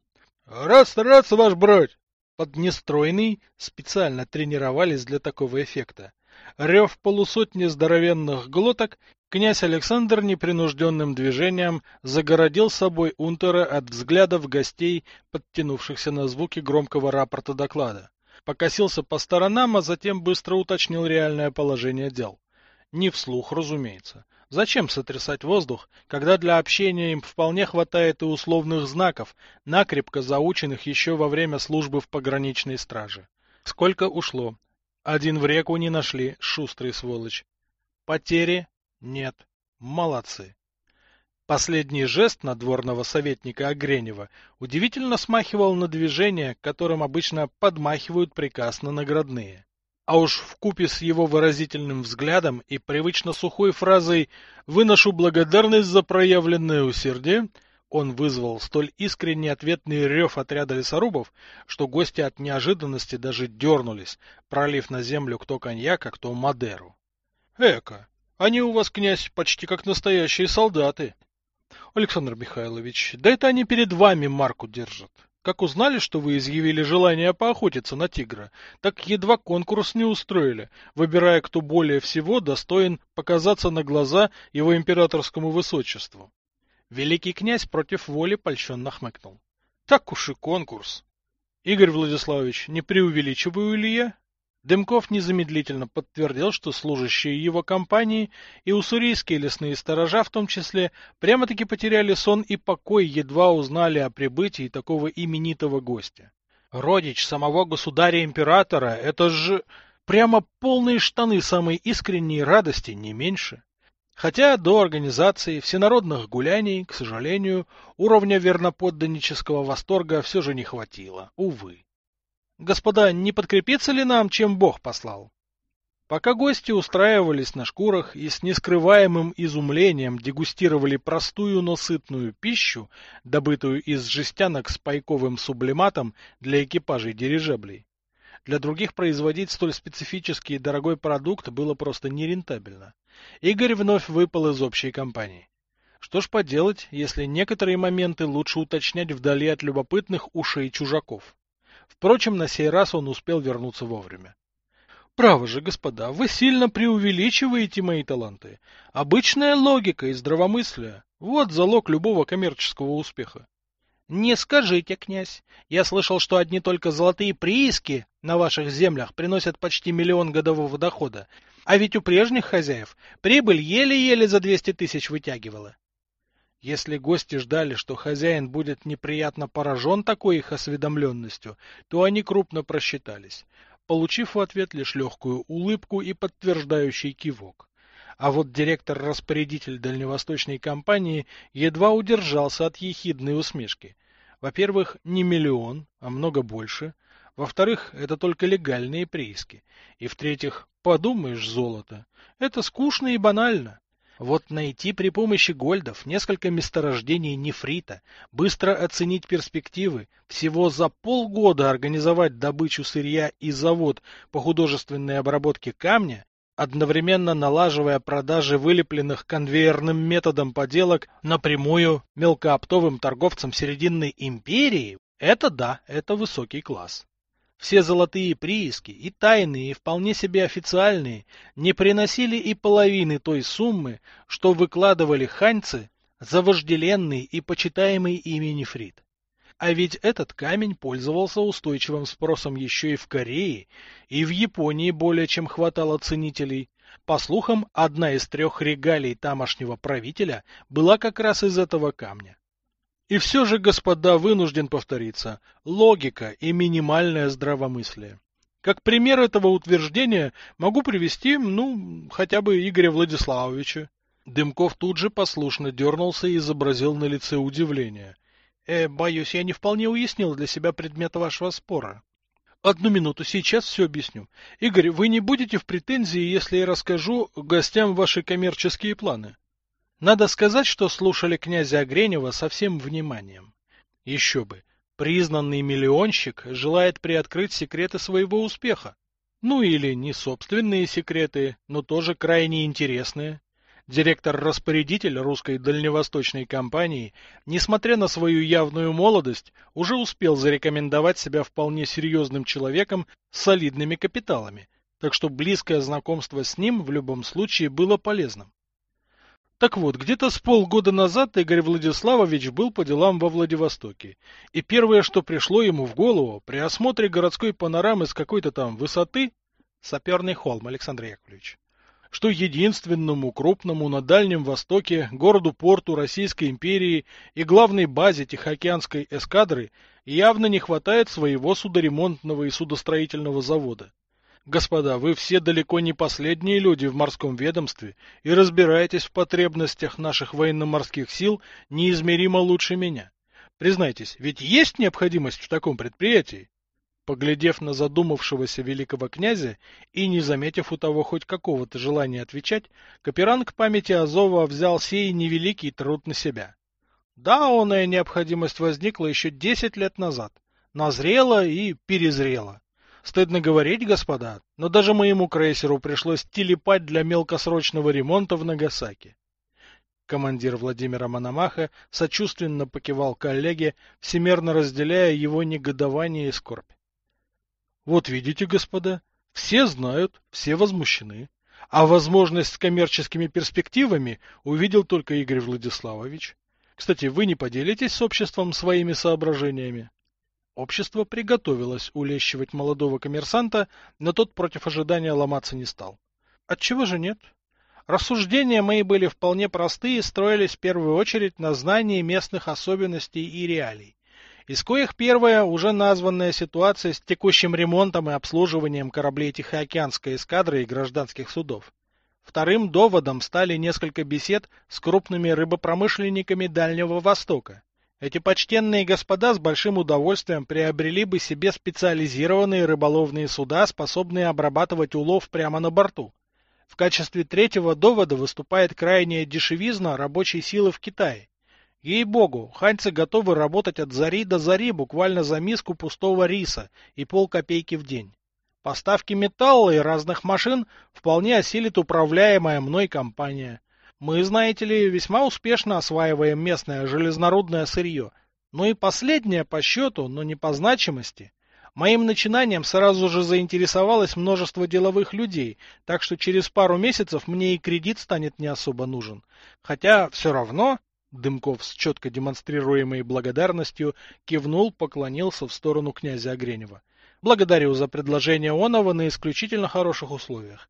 Рад стараться, ваш брать. Под нестройный специально тренировались для такого эффекта. Рев полусотни здоровенных глоток Князь Александр непринужденным движением загородил собой Унтера от взглядов гостей, подтянувшихся на звуки громкого рапорта доклада. Покосился по сторонам, а затем быстро уточнил реальное положение дел. Не вслух, разумеется. Зачем сотрясать воздух, когда для общения им вполне хватает и условных знаков, накрепко заученных еще во время службы в пограничной страже? Сколько ушло? Один в реку не нашли, шустрый сволочь. Потери нет. Молодцы. Последний жест надворного советника Огренева удивительно смахивал на движение, которым обычно подмахивают приказ на наградные. А уж в купе с его выразительным взглядом и привычно сухой фразой «выношу благодарность за проявленное усердие», он вызвал столь искренний ответный рев отряда лесорубов, что гости от неожиданности даже дернулись, пролив на землю кто коньяк, а кто Мадеру. — Эка, они у вас, князь, почти как настоящие солдаты. — Александр Михайлович, да это они перед вами марку держат. Как узнали, что вы изъявили желание поохотиться на тигра, так едва конкурс не устроили, выбирая, кто более всего достоин показаться на глаза его императорскому высочеству. Великий князь против воли польщенно хмыкнул. Так уж и конкурс. Игорь Владиславович, не преувеличиваю ли я? Дымков незамедлительно подтвердил, что служащие его компании и уссурийские лесные сторожа в том числе прямо-таки потеряли сон и покой, едва узнали о прибытии такого именитого гостя. Родич самого государя-императора — это же прямо полные штаны самой искренней радости, не меньше. Хотя до организации всенародных гуляний, к сожалению, уровня верноподданнического восторга все же не хватило, увы. Господа, не подкрепиться ли нам, чем Бог послал? Пока гости устраивались на шкурах и с нескрываемым изумлением дегустировали простую, но сытную пищу, добытую из жестянок с пайковым сублиматом для экипажей дирижаблей, для других производить столь специфический и дорогой продукт было просто нерентабельно. Игорь вновь выпал из общей компании. Что ж поделать, если некоторые моменты лучше уточнять вдали от любопытных ушей чужаков. Впрочем, на сей раз он успел вернуться вовремя. Право же, господа, вы сильно преувеличиваете мои таланты. Обычная логика и здравомыслие – вот залог любого коммерческого успеха. Не скажите, князь. Я слышал, что одни только золотые прииски на ваших землях приносят почти миллион годового дохода. А ведь у прежних хозяев прибыль еле-еле за двести тысяч вытягивала. Если гости ждали, что хозяин будет неприятно поражен такой их осведомленностью, то они крупно просчитались, получив в ответ лишь легкую улыбку и подтверждающий кивок. А вот директор-распорядитель дальневосточной компании едва удержался от ехидной усмешки. Во-первых, не миллион, а много больше. Во-вторых, это только легальные прииски. И в-третьих, подумаешь, золото. Это скучно и банально. Вот найти при помощи гольдов несколько месторождений нефрита, быстро оценить перспективы, всего за полгода организовать добычу сырья и завод по художественной обработке камня одновременно налаживая продажи вылепленных конвейерным методом поделок напрямую мелкооптовым торговцам Серединной империи, это да, это высокий класс. Все золотые прииски, и тайные, и вполне себе официальные, не приносили и половины той суммы, что выкладывали ханьцы за вожделенный и почитаемый ими нефрит. А ведь этот камень пользовался устойчивым спросом еще и в Корее, и в Японии более чем хватало ценителей. По слухам, одна из трех регалий тамошнего правителя была как раз из этого камня. И все же, господа, вынужден повториться, логика и минимальное здравомыслие. Как пример этого утверждения могу привести, ну, хотя бы Игоря Владиславовича. Дымков тут же послушно дернулся и изобразил на лице удивление. Э, боюсь, я не вполне уяснил для себя предмет вашего спора. Одну минуту, сейчас все объясню. Игорь, вы не будете в претензии, если я расскажу гостям ваши коммерческие планы? Надо сказать, что слушали князя Огренева со всем вниманием. Еще бы, признанный миллионщик желает приоткрыть секреты своего успеха. Ну или не собственные секреты, но тоже крайне интересные. Директор-распорядитель русской дальневосточной компании, несмотря на свою явную молодость, уже успел зарекомендовать себя вполне серьезным человеком с солидными капиталами, так что близкое знакомство с ним в любом случае было полезным. Так вот, где-то с полгода назад Игорь Владиславович был по делам во Владивостоке, и первое, что пришло ему в голову при осмотре городской панорамы с какой-то там высоты, саперный холм, Александр Яковлевич, что единственному крупному на Дальнем Востоке городу-порту Российской империи и главной базе Тихоокеанской эскадры явно не хватает своего судоремонтного и судостроительного завода. Господа, вы все далеко не последние люди в морском ведомстве и разбираетесь в потребностях наших военно-морских сил неизмеримо лучше меня. Признайтесь, ведь есть необходимость в таком предприятии? Поглядев на задумавшегося великого князя и не заметив у того хоть какого-то желания отвечать, Каперанг памяти Азова взял сей невеликий труд на себя. Да, оная необходимость возникла еще десять лет назад, назрела и перезрела. Стыдно говорить, господа, но даже моему крейсеру пришлось телепать для мелкосрочного ремонта в Нагасаки. Командир Владимира Мономаха сочувственно покивал коллеге, всемерно разделяя его негодование и скорбь. Вот видите, господа, все знают, все возмущены. А возможность с коммерческими перспективами увидел только Игорь Владиславович. Кстати, вы не поделитесь с обществом своими соображениями? Общество приготовилось улещивать молодого коммерсанта, но тот против ожидания ломаться не стал. Отчего же нет? Рассуждения мои были вполне простые и строились в первую очередь на знании местных особенностей и реалий. Из коих первая уже названная ситуация с текущим ремонтом и обслуживанием кораблей Тихоокеанской эскадры и гражданских судов. Вторым доводом стали несколько бесед с крупными рыбопромышленниками Дальнего Востока. Эти почтенные господа с большим удовольствием приобрели бы себе специализированные рыболовные суда, способные обрабатывать улов прямо на борту. В качестве третьего довода выступает крайняя дешевизна рабочей силы в Китае. Ей-богу, ханьцы готовы работать от зари до зари буквально за миску пустого риса и полкопейки в день. Поставки металла и разных машин вполне осилит управляемая мной компания – мы, знаете ли, весьма успешно осваиваем местное железнорудное сырье. Ну и последнее по счету, но не по значимости. Моим начинанием сразу же заинтересовалось множество деловых людей, так что через пару месяцев мне и кредит станет не особо нужен. Хотя все равно... Дымков с четко демонстрируемой благодарностью кивнул, поклонился в сторону князя Огренева. Благодарю за предложение Онова на исключительно хороших условиях.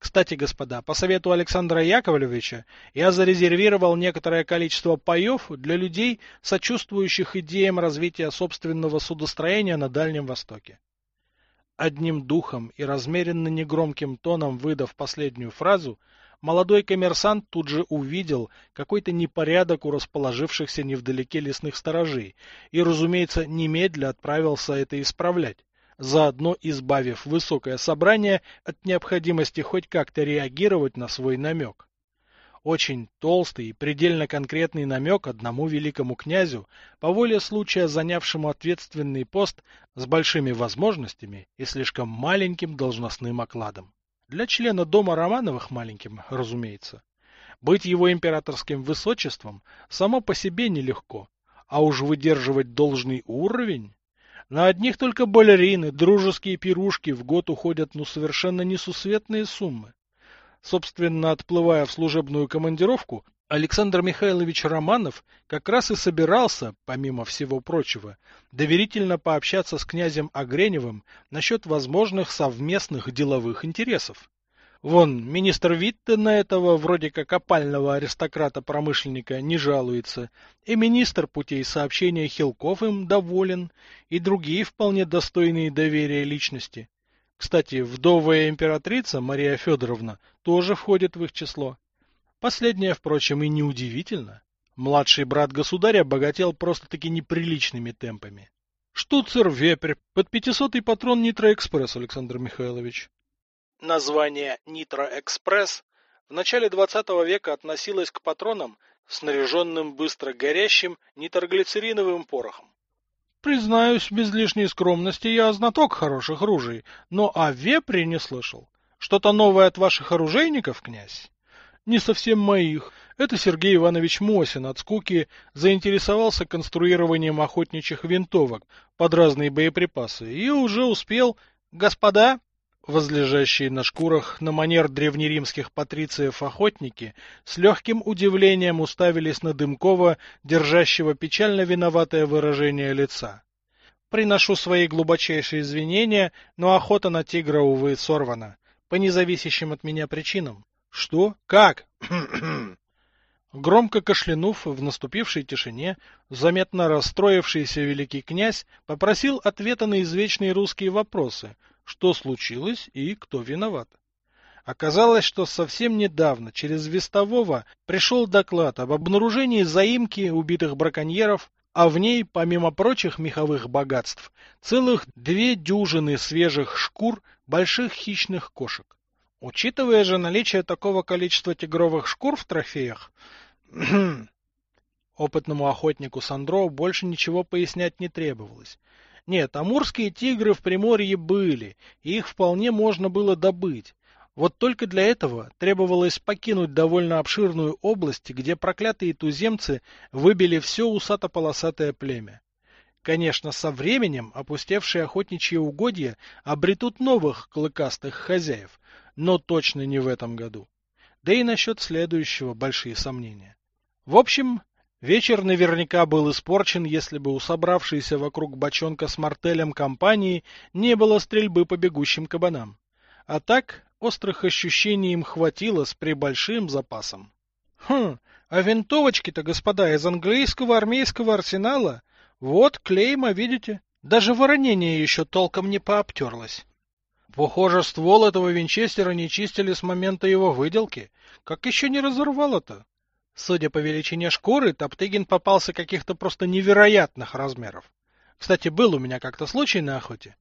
Кстати, господа, по совету Александра Яковлевича я зарезервировал некоторое количество паев для людей, сочувствующих идеям развития собственного судостроения на Дальнем Востоке. Одним духом и размеренно негромким тоном выдав последнюю фразу, молодой коммерсант тут же увидел какой-то непорядок у расположившихся невдалеке лесных сторожей и, разумеется, немедля отправился это исправлять заодно избавив высокое собрание от необходимости хоть как-то реагировать на свой намек. Очень толстый и предельно конкретный намек одному великому князю, по воле случая занявшему ответственный пост с большими возможностями и слишком маленьким должностным окладом. Для члена дома Романовых маленьким, разумеется. Быть его императорским высочеством само по себе нелегко, а уж выдерживать должный уровень на одних только балерины, дружеские пирушки в год уходят ну совершенно несусветные суммы. Собственно, отплывая в служебную командировку, Александр Михайлович Романов как раз и собирался, помимо всего прочего, доверительно пообщаться с князем Огреневым насчет возможных совместных деловых интересов. Вон, министр Витте на этого вроде как опального аристократа-промышленника не жалуется, и министр путей сообщения Хилков им доволен, и другие вполне достойные доверия личности. Кстати, вдовая императрица Мария Федоровна тоже входит в их число. Последнее, впрочем, и неудивительно. Младший брат государя богател просто-таки неприличными темпами. Штуцер Вепрь, под пятисотый патрон Нитроэкспресс, Александр Михайлович. Название «Нитро-экспресс» в начале XX века относилось к патронам, снаряженным быстро горящим нитроглицериновым порохом. Признаюсь, без лишней скромности я знаток хороших ружей, но о вепре не слышал. Что-то новое от ваших оружейников, князь? Не совсем моих. Это Сергей Иванович Мосин от скуки заинтересовался конструированием охотничьих винтовок под разные боеприпасы и уже успел... Господа, Возлежащие на шкурах на манер древнеримских патрициев охотники с легким удивлением уставились на Дымкова, держащего печально виноватое выражение лица. Приношу свои глубочайшие извинения, но охота на тигра, увы, сорвана. По независящим от меня причинам. Что? Как? Громко кашлянув в наступившей тишине, заметно расстроившийся великий князь попросил ответа на извечные русские вопросы, что случилось и кто виноват. Оказалось, что совсем недавно через Вестового пришел доклад об обнаружении заимки убитых браконьеров, а в ней, помимо прочих меховых богатств, целых две дюжины свежих шкур больших хищных кошек. Учитывая же наличие такого количества тигровых шкур в трофеях, опытному охотнику Сандро больше ничего пояснять не требовалось. Нет, амурские тигры в Приморье были, и их вполне можно было добыть. Вот только для этого требовалось покинуть довольно обширную область, где проклятые туземцы выбили все усато-полосатое племя. Конечно, со временем опустевшие охотничьи угодья обретут новых клыкастых хозяев, но точно не в этом году. Да и насчет следующего большие сомнения. В общем, вечер наверняка был испорчен, если бы у собравшейся вокруг бочонка с мартелем компании не было стрельбы по бегущим кабанам. А так, острых ощущений им хватило с прибольшим запасом. Хм, а винтовочки-то, господа, из английского армейского арсенала? Вот клейма, видите? Даже воронение еще толком не пообтерлось. Похоже, ствол этого винчестера не чистили с момента его выделки. Как еще не разорвало-то? Судя по величине шкуры, Топтыгин попался каких-то просто невероятных размеров. Кстати, был у меня как-то случай на охоте.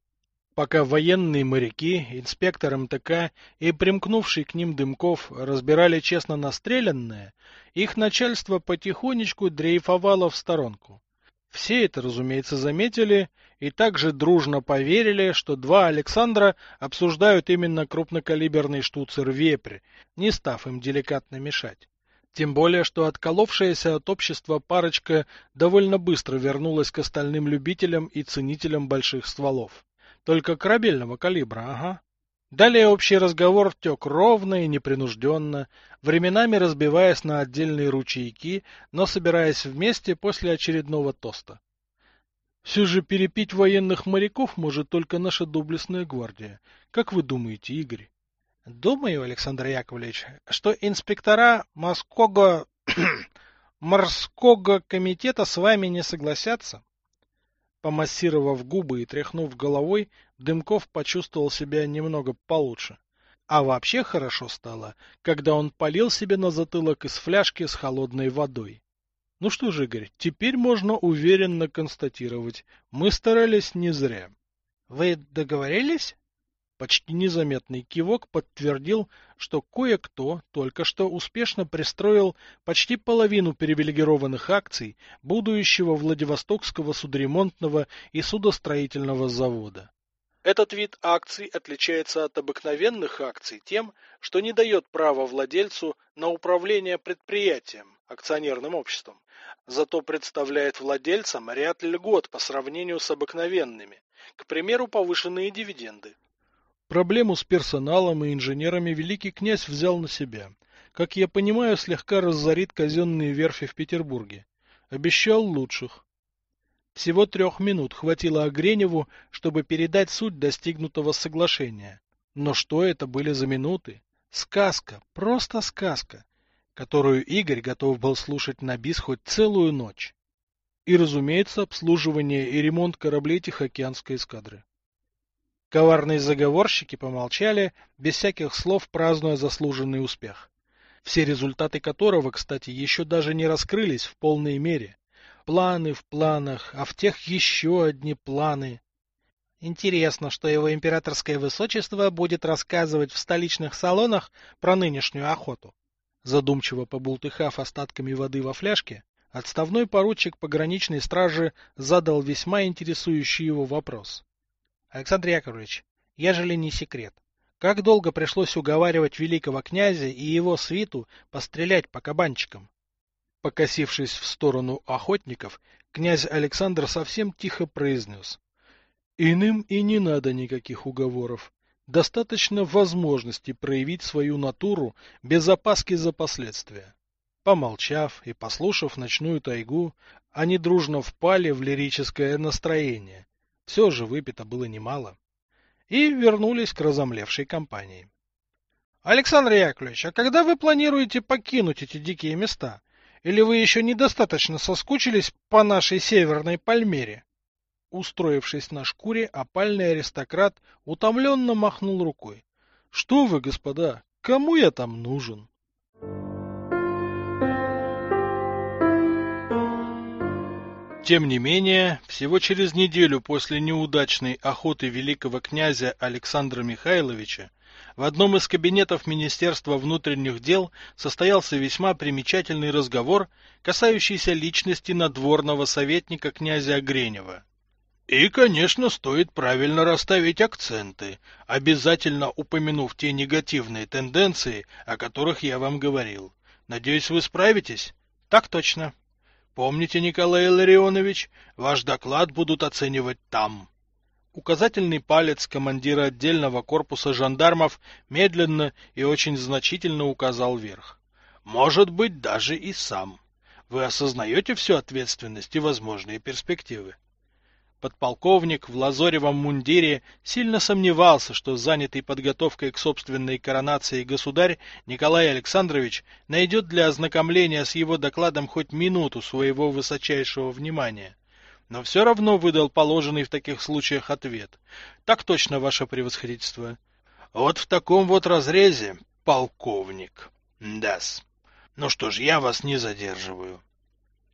Пока военные моряки, инспектор МТК и примкнувший к ним Дымков разбирали честно настреленное, их начальство потихонечку дрейфовало в сторонку. Все это, разумеется, заметили и также дружно поверили, что два Александра обсуждают именно крупнокалиберный штуцер «Вепрь», не став им деликатно мешать. Тем более, что отколовшаяся от общества парочка довольно быстро вернулась к остальным любителям и ценителям больших стволов. Только корабельного калибра, ага. Далее общий разговор тек ровно и непринужденно, временами разбиваясь на отдельные ручейки, но собираясь вместе после очередного тоста. Все же перепить военных моряков может только наша доблестная гвардия. Как вы думаете, Игорь? Думаю, Александр Яковлевич, что инспектора морского морского комитета с вами не согласятся. Помассировав губы и тряхнув головой, Дымков почувствовал себя немного получше. А вообще хорошо стало, когда он полил себе на затылок из фляжки с холодной водой. Ну что же, Игорь, теперь можно уверенно констатировать, мы старались не зря. Вы договорились? Почти незаметный кивок подтвердил, что кое-кто только что успешно пристроил почти половину привилегированных акций будущего Владивостокского судоремонтного и судостроительного завода. Этот вид акций отличается от обыкновенных акций тем, что не дает права владельцу на управление предприятием, акционерным обществом, зато представляет владельцам ряд льгот по сравнению с обыкновенными, к примеру, повышенные дивиденды. Проблему с персоналом и инженерами великий князь взял на себя. Как я понимаю, слегка разорит казенные верфи в Петербурге. Обещал лучших. Всего трех минут хватило Огреневу, чтобы передать суть достигнутого соглашения. Но что это были за минуты? Сказка, просто сказка, которую Игорь готов был слушать на бис хоть целую ночь. И, разумеется, обслуживание и ремонт кораблей Тихоокеанской эскадры. Коварные заговорщики помолчали, без всяких слов празднуя заслуженный успех. Все результаты которого, кстати, еще даже не раскрылись в полной мере. Планы в планах, а в тех еще одни планы. Интересно, что его императорское высочество будет рассказывать в столичных салонах про нынешнюю охоту. Задумчиво побултыхав остатками воды во фляжке, отставной поручик пограничной стражи задал весьма интересующий его вопрос. Александр Яковлевич, ежели не секрет, как долго пришлось уговаривать великого князя и его свиту пострелять по кабанчикам? Покосившись в сторону охотников, князь Александр совсем тихо произнес. Иным и не надо никаких уговоров. Достаточно возможности проявить свою натуру без опаски за последствия. Помолчав и послушав ночную тайгу, они дружно впали в лирическое настроение, все же выпито было немало. И вернулись к разомлевшей компании. Александр Яковлевич, а когда вы планируете покинуть эти дикие места? Или вы еще недостаточно соскучились по нашей северной Пальмере? устроившись на шкуре, опальный аристократ утомленно махнул рукой. — Что вы, господа, кому я там нужен? Тем не менее, всего через неделю после неудачной охоты великого князя Александра Михайловича в одном из кабинетов Министерства внутренних дел состоялся весьма примечательный разговор, касающийся личности надворного советника князя Огренева. И, конечно, стоит правильно расставить акценты, обязательно упомянув те негативные тенденции, о которых я вам говорил. Надеюсь, вы справитесь? Так точно. Помните, Николай Илларионович, ваш доклад будут оценивать там. Указательный палец командира отдельного корпуса жандармов медленно и очень значительно указал вверх. Может быть, даже и сам. Вы осознаете всю ответственность и возможные перспективы? Подполковник в лазоревом мундире сильно сомневался, что занятый подготовкой к собственной коронации государь Николай Александрович найдет для ознакомления с его докладом хоть минуту своего высочайшего внимания. Но все равно выдал положенный в таких случаях ответ. Так точно, ваше превосходительство. Вот в таком вот разрезе, полковник. Дас. Ну что ж, я вас не задерживаю.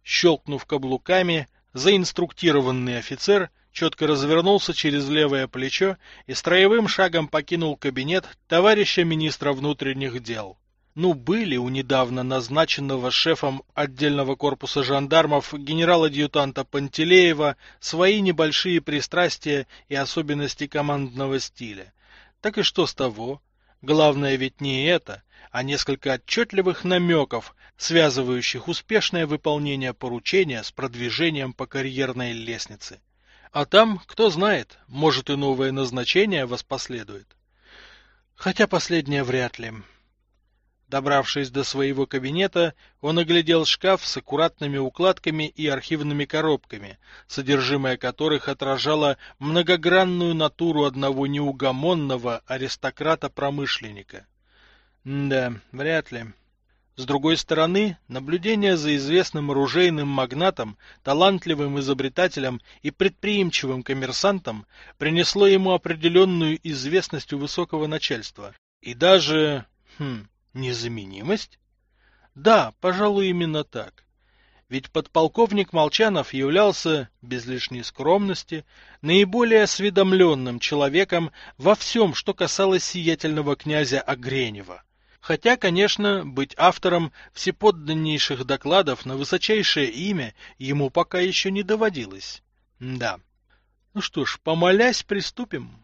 Щелкнув каблуками, Заинструктированный офицер четко развернулся через левое плечо и строевым шагом покинул кабинет товарища министра внутренних дел. Ну, были у недавно назначенного шефом отдельного корпуса жандармов генерал-адъютанта Пантелеева свои небольшие пристрастия и особенности командного стиля. Так и что с того? Главное ведь не это, а несколько отчетливых намеков, связывающих успешное выполнение поручения с продвижением по карьерной лестнице. А там, кто знает, может и новое назначение воспоследует. Хотя последнее вряд ли. Добравшись до своего кабинета, он оглядел шкаф с аккуратными укладками и архивными коробками, содержимое которых отражало многогранную натуру одного неугомонного аристократа-промышленника. Да, вряд ли. С другой стороны, наблюдение за известным оружейным магнатом, талантливым изобретателем и предприимчивым коммерсантом принесло ему определенную известность у высокого начальства. И даже... Хм, незаменимость? Да, пожалуй, именно так. Ведь подполковник Молчанов являлся, без лишней скромности, наиболее осведомленным человеком во всем, что касалось сиятельного князя Огренева. Хотя, конечно, быть автором всеподданнейших докладов на высочайшее имя ему пока еще не доводилось. Да. Ну что ж, помолясь, приступим.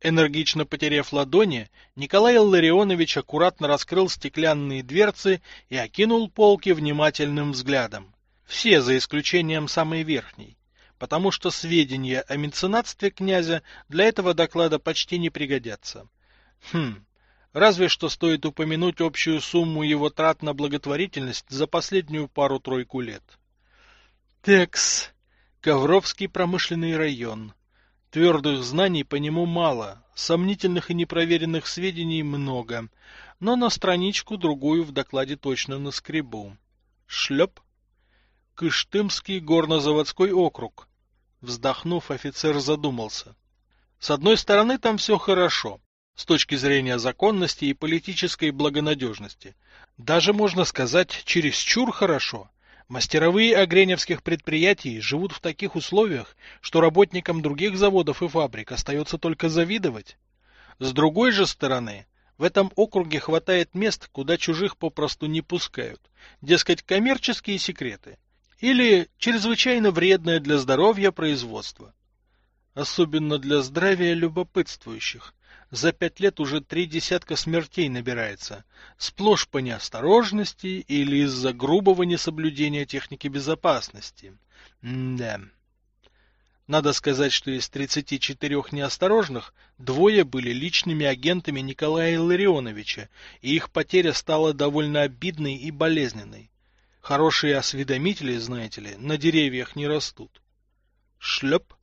Энергично потеряв ладони, Николай Илларионович аккуратно раскрыл стеклянные дверцы и окинул полки внимательным взглядом. Все, за исключением самой верхней, потому что сведения о меценатстве князя для этого доклада почти не пригодятся. Хм, Разве что стоит упомянуть общую сумму его трат на благотворительность за последнюю пару-тройку лет. Текс. Ковровский промышленный район. Твердых знаний по нему мало, сомнительных и непроверенных сведений много, но на страничку-другую в докладе точно наскребу. Шлеп. Кыштымский горнозаводской округ. Вздохнув, офицер задумался. С одной стороны, там все хорошо с точки зрения законности и политической благонадежности. Даже, можно сказать, чересчур хорошо. Мастеровые огреневских предприятий живут в таких условиях, что работникам других заводов и фабрик остается только завидовать. С другой же стороны, в этом округе хватает мест, куда чужих попросту не пускают, дескать, коммерческие секреты или чрезвычайно вредное для здоровья производство. Особенно для здравия любопытствующих, за пять лет уже три десятка смертей набирается, сплошь по неосторожности или из-за грубого несоблюдения техники безопасности. М да. Надо сказать, что из 34 неосторожных двое были личными агентами Николая Илларионовича, и их потеря стала довольно обидной и болезненной. Хорошие осведомители, знаете ли, на деревьях не растут. Шлеп.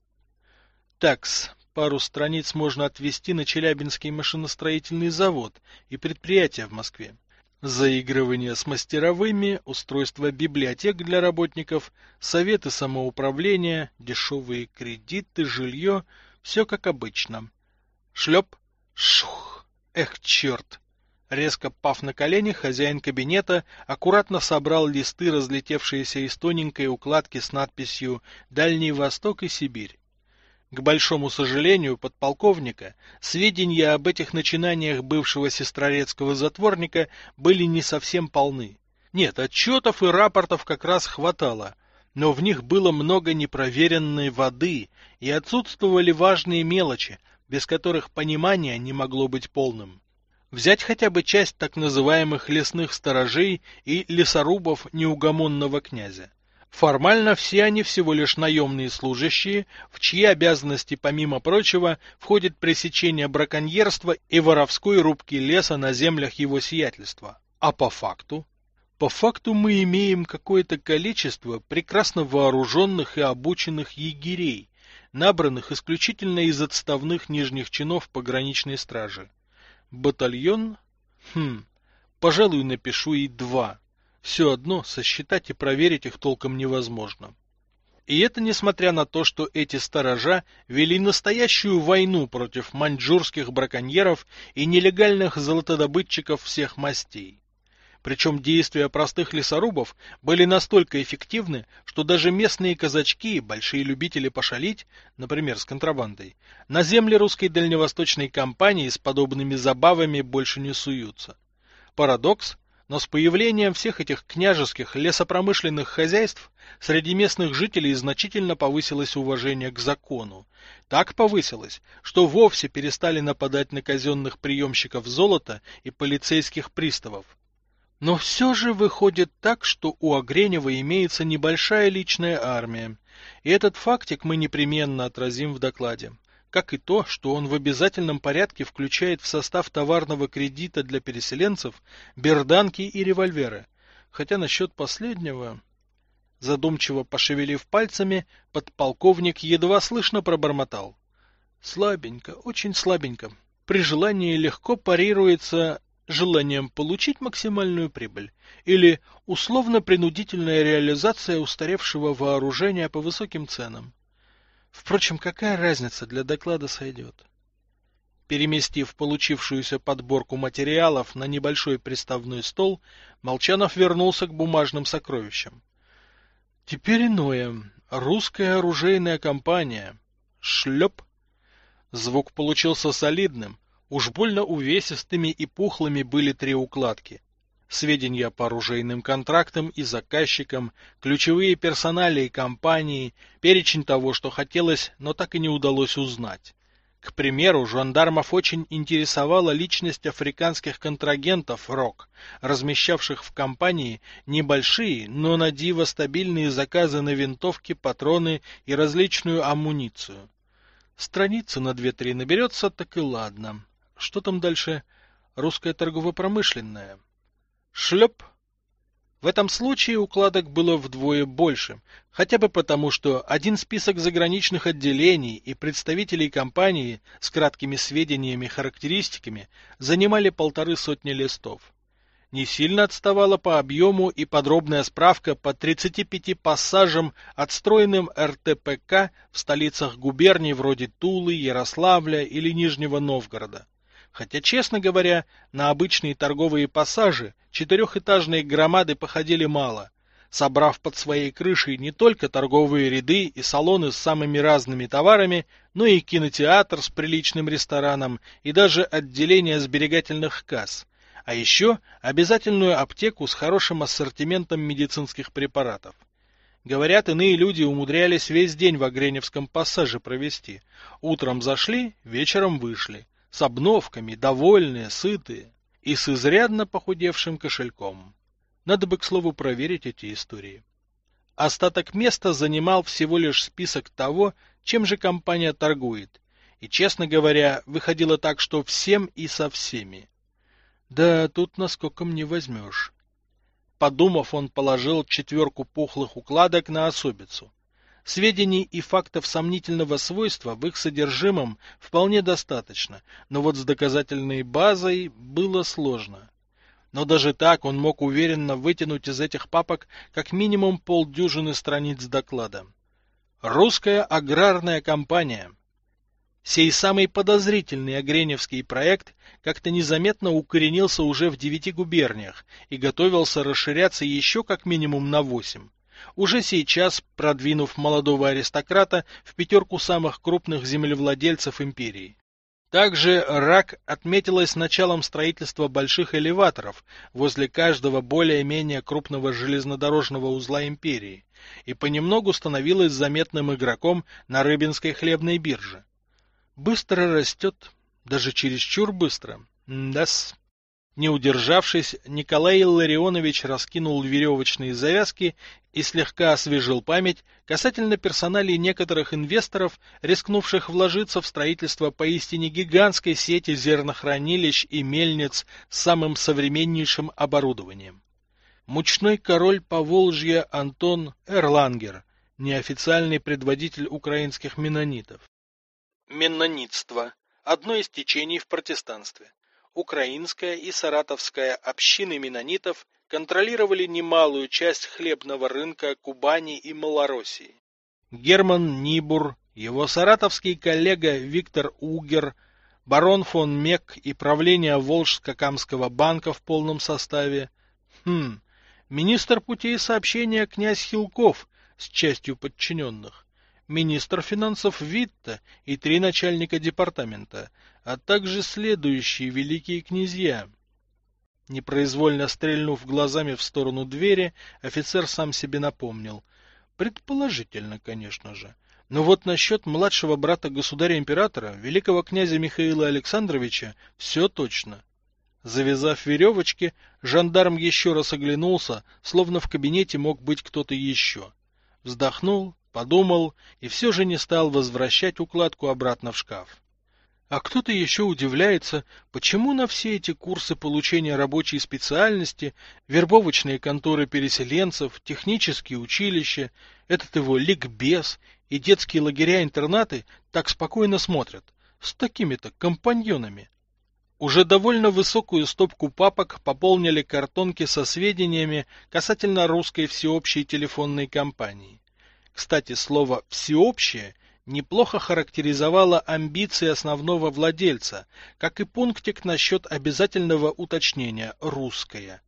Такс, Пару страниц можно отвести на Челябинский машиностроительный завод и предприятия в Москве. Заигрывание с мастеровыми, устройство библиотек для работников, советы самоуправления, дешевые кредиты, жилье — все как обычно. Шлеп, шух, эх, черт! Резко пав на колени, хозяин кабинета аккуратно собрал листы, разлетевшиеся из тоненькой укладки с надписью «Дальний Восток и Сибирь». К большому сожалению подполковника, сведения об этих начинаниях бывшего сестрорецкого затворника были не совсем полны. Нет, отчетов и рапортов как раз хватало, но в них было много непроверенной воды и отсутствовали важные мелочи, без которых понимание не могло быть полным. Взять хотя бы часть так называемых лесных сторожей и лесорубов неугомонного князя. Формально все они всего лишь наемные служащие, в чьи обязанности, помимо прочего, входит пресечение браконьерства и воровской рубки леса на землях его сиятельства. А по факту? По факту мы имеем какое-то количество прекрасно вооруженных и обученных егерей, набранных исключительно из отставных нижних чинов пограничной стражи. Батальон? Хм, пожалуй, напишу и два. Все одно сосчитать и проверить их толком невозможно. И это несмотря на то, что эти сторожа вели настоящую войну против маньчжурских браконьеров и нелегальных золотодобытчиков всех мастей. Причем действия простых лесорубов были настолько эффективны, что даже местные казачки, большие любители пошалить, например, с контрабандой, на земли русской дальневосточной компании с подобными забавами больше не суются. Парадокс, но с появлением всех этих княжеских лесопромышленных хозяйств среди местных жителей значительно повысилось уважение к закону. Так повысилось, что вовсе перестали нападать на казенных приемщиков золота и полицейских приставов. Но все же выходит так, что у Огренева имеется небольшая личная армия, и этот фактик мы непременно отразим в докладе как и то, что он в обязательном порядке включает в состав товарного кредита для переселенцев берданки и револьверы. Хотя насчет последнего... Задумчиво пошевелив пальцами, подполковник едва слышно пробормотал. Слабенько, очень слабенько. При желании легко парируется желанием получить максимальную прибыль или условно-принудительная реализация устаревшего вооружения по высоким ценам. Впрочем, какая разница, для доклада сойдет. Переместив получившуюся подборку материалов на небольшой приставной стол, Молчанов вернулся к бумажным сокровищам. Теперь иное. Русская оружейная компания. Шлеп. Звук получился солидным. Уж больно увесистыми и пухлыми были три укладки сведения по оружейным контрактам и заказчикам, ключевые персоналии компании, перечень того, что хотелось, но так и не удалось узнать. К примеру, жандармов очень интересовала личность африканских контрагентов РОК, размещавших в компании небольшие, но на диво стабильные заказы на винтовки, патроны и различную амуницию. Страницы на две-три наберется, так и ладно. Что там дальше? Русская торгово-промышленная. Шлеп! В этом случае укладок было вдвое больше, хотя бы потому, что один список заграничных отделений и представителей компании с краткими сведениями и характеристиками занимали полторы сотни листов. Не сильно отставала по объему и подробная справка по 35 пассажам, отстроенным РТПК в столицах губерний вроде Тулы, Ярославля или Нижнего Новгорода. Хотя, честно говоря, на обычные торговые пассажи четырехэтажные громады походили мало, собрав под своей крышей не только торговые ряды и салоны с самыми разными товарами, но и кинотеатр с приличным рестораном и даже отделение сберегательных касс, а еще обязательную аптеку с хорошим ассортиментом медицинских препаратов. Говорят, иные люди умудрялись весь день в Огреневском пассаже провести. Утром зашли, вечером вышли с обновками, довольные, сытые и с изрядно похудевшим кошельком. Надо бы, к слову, проверить эти истории. Остаток места занимал всего лишь список того, чем же компания торгует, и, честно говоря, выходило так, что всем и со всеми. Да, тут наскоком не возьмешь. Подумав, он положил четверку пухлых укладок на особицу. Сведений и фактов сомнительного свойства в их содержимом вполне достаточно, но вот с доказательной базой было сложно. но даже так он мог уверенно вытянуть из этих папок как минимум полдюжины страниц доклада. Русская аграрная компания. Сей самый подозрительный Огреневский проект как-то незаметно укоренился уже в девяти губерниях и готовился расширяться еще как минимум на восемь уже сейчас продвинув молодого аристократа в пятерку самых крупных землевладельцев империи. Также РАК отметилась началом строительства больших элеваторов возле каждого более-менее крупного железнодорожного узла империи и понемногу становилась заметным игроком на Рыбинской хлебной бирже. Быстро растет, даже чересчур быстро. Да-с. Не удержавшись, Николай Илларионович раскинул веревочные завязки и слегка освежил память касательно персоналей некоторых инвесторов, рискнувших вложиться в строительство поистине гигантской сети зернохранилищ и мельниц с самым современнейшим оборудованием. Мучной король Поволжья Антон Эрлангер, неофициальный предводитель украинских меннонитов. Меннонитство – одно из течений в протестанстве. Украинская и Саратовская общины меннонитов контролировали немалую часть хлебного рынка Кубани и Малороссии. Герман Нибур, его саратовский коллега Виктор Угер, барон фон Мек и правление Волжско-Камского банка в полном составе. Хм, министр путей сообщения князь Хилков с частью подчиненных министр финансов Витта и три начальника департамента, а также следующие великие князья. Непроизвольно стрельнув глазами в сторону двери, офицер сам себе напомнил. Предположительно, конечно же. Но вот насчет младшего брата государя-императора, великого князя Михаила Александровича, все точно. Завязав веревочки, жандарм еще раз оглянулся, словно в кабинете мог быть кто-то еще. Вздохнул, подумал и все же не стал возвращать укладку обратно в шкаф. А кто-то еще удивляется, почему на все эти курсы получения рабочей специальности, вербовочные конторы переселенцев, технические училища, этот его ликбез и детские лагеря-интернаты так спокойно смотрят, с такими-то компаньонами. Уже довольно высокую стопку папок пополнили картонки со сведениями касательно русской всеобщей телефонной компании. Кстати, слово «всеобщее» неплохо характеризовало амбиции основного владельца, как и пунктик насчет обязательного уточнения «русское».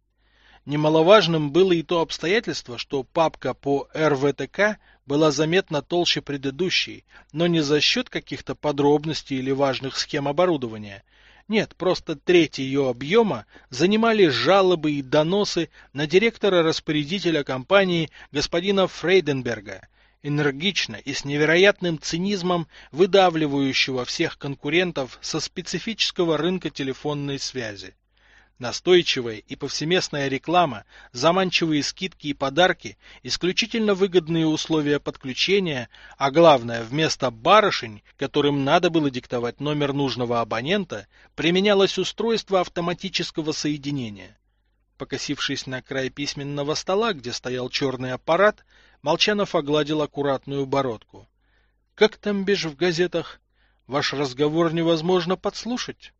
Немаловажным было и то обстоятельство, что папка по РВТК была заметно толще предыдущей, но не за счет каких-то подробностей или важных схем оборудования. Нет, просто треть ее объема занимали жалобы и доносы на директора-распорядителя компании господина Фрейденберга – энергично и с невероятным цинизмом выдавливающего всех конкурентов со специфического рынка телефонной связи. Настойчивая и повсеместная реклама, заманчивые скидки и подарки, исключительно выгодные условия подключения, а главное, вместо барышень, которым надо было диктовать номер нужного абонента, применялось устройство автоматического соединения. Покосившись на край письменного стола, где стоял черный аппарат, Молчанов огладил аккуратную бородку. — Как там бишь в газетах? Ваш разговор невозможно подслушать.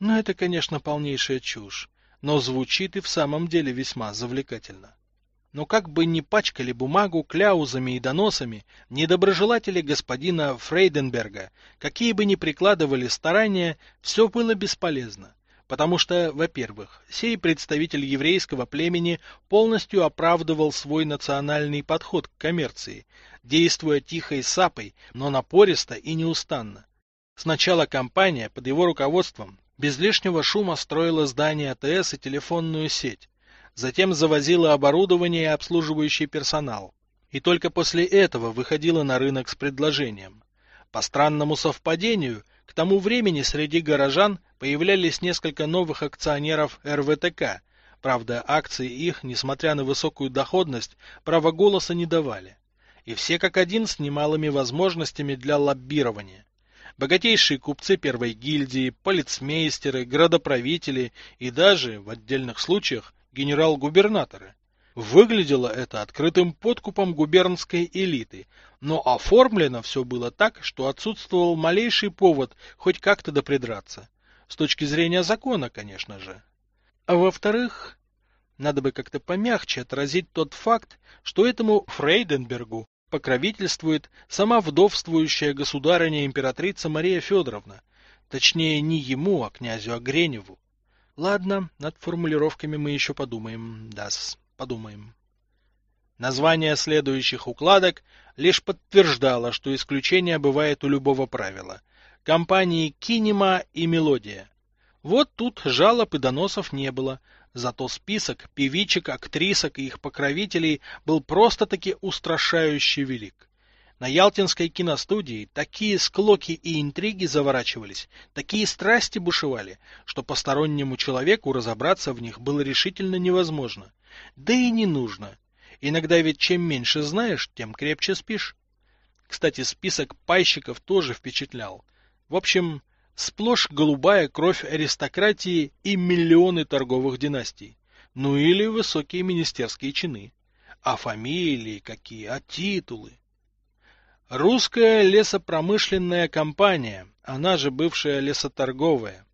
Ну, это, конечно, полнейшая чушь, но звучит и в самом деле весьма завлекательно. Но как бы ни пачкали бумагу кляузами и доносами, недоброжелатели господина Фрейденберга, какие бы ни прикладывали старания, все было бесполезно потому что, во-первых, сей представитель еврейского племени полностью оправдывал свой национальный подход к коммерции, действуя тихой сапой, но напористо и неустанно. Сначала компания под его руководством без лишнего шума строила здание АТС и телефонную сеть, затем завозила оборудование и обслуживающий персонал, и только после этого выходила на рынок с предложением. По странному совпадению, к тому времени среди горожан появлялись несколько новых акционеров РВТК. Правда, акции их, несмотря на высокую доходность, права голоса не давали. И все как один с немалыми возможностями для лоббирования. Богатейшие купцы первой гильдии, полицмейстеры, градоправители и даже, в отдельных случаях, генерал-губернаторы. Выглядело это открытым подкупом губернской элиты, но оформлено все было так, что отсутствовал малейший повод хоть как-то допридраться. С точки зрения закона, конечно же. А во-вторых, надо бы как-то помягче отразить тот факт, что этому Фрейденбергу покровительствует сама вдовствующая государыня императрица Мария Федоровна, точнее не ему, а князю Огреневу. Ладно, над формулировками мы еще подумаем, дас, подумаем. Название следующих укладок лишь подтверждало, что исключение бывает у любого правила. Компании «Кинема» и «Мелодия». Вот тут жалоб и доносов не было, зато список певичек, актрисок и их покровителей был просто-таки устрашающе велик. На Ялтинской киностудии такие склоки и интриги заворачивались, такие страсти бушевали, что постороннему человеку разобраться в них было решительно невозможно. Да и не нужно. Иногда ведь чем меньше знаешь, тем крепче спишь. Кстати, список пайщиков тоже впечатлял. В общем, сплошь голубая кровь аристократии и миллионы торговых династий. Ну или высокие министерские чины. А фамилии какие, а титулы. Русская лесопромышленная компания, она же бывшая лесоторговая.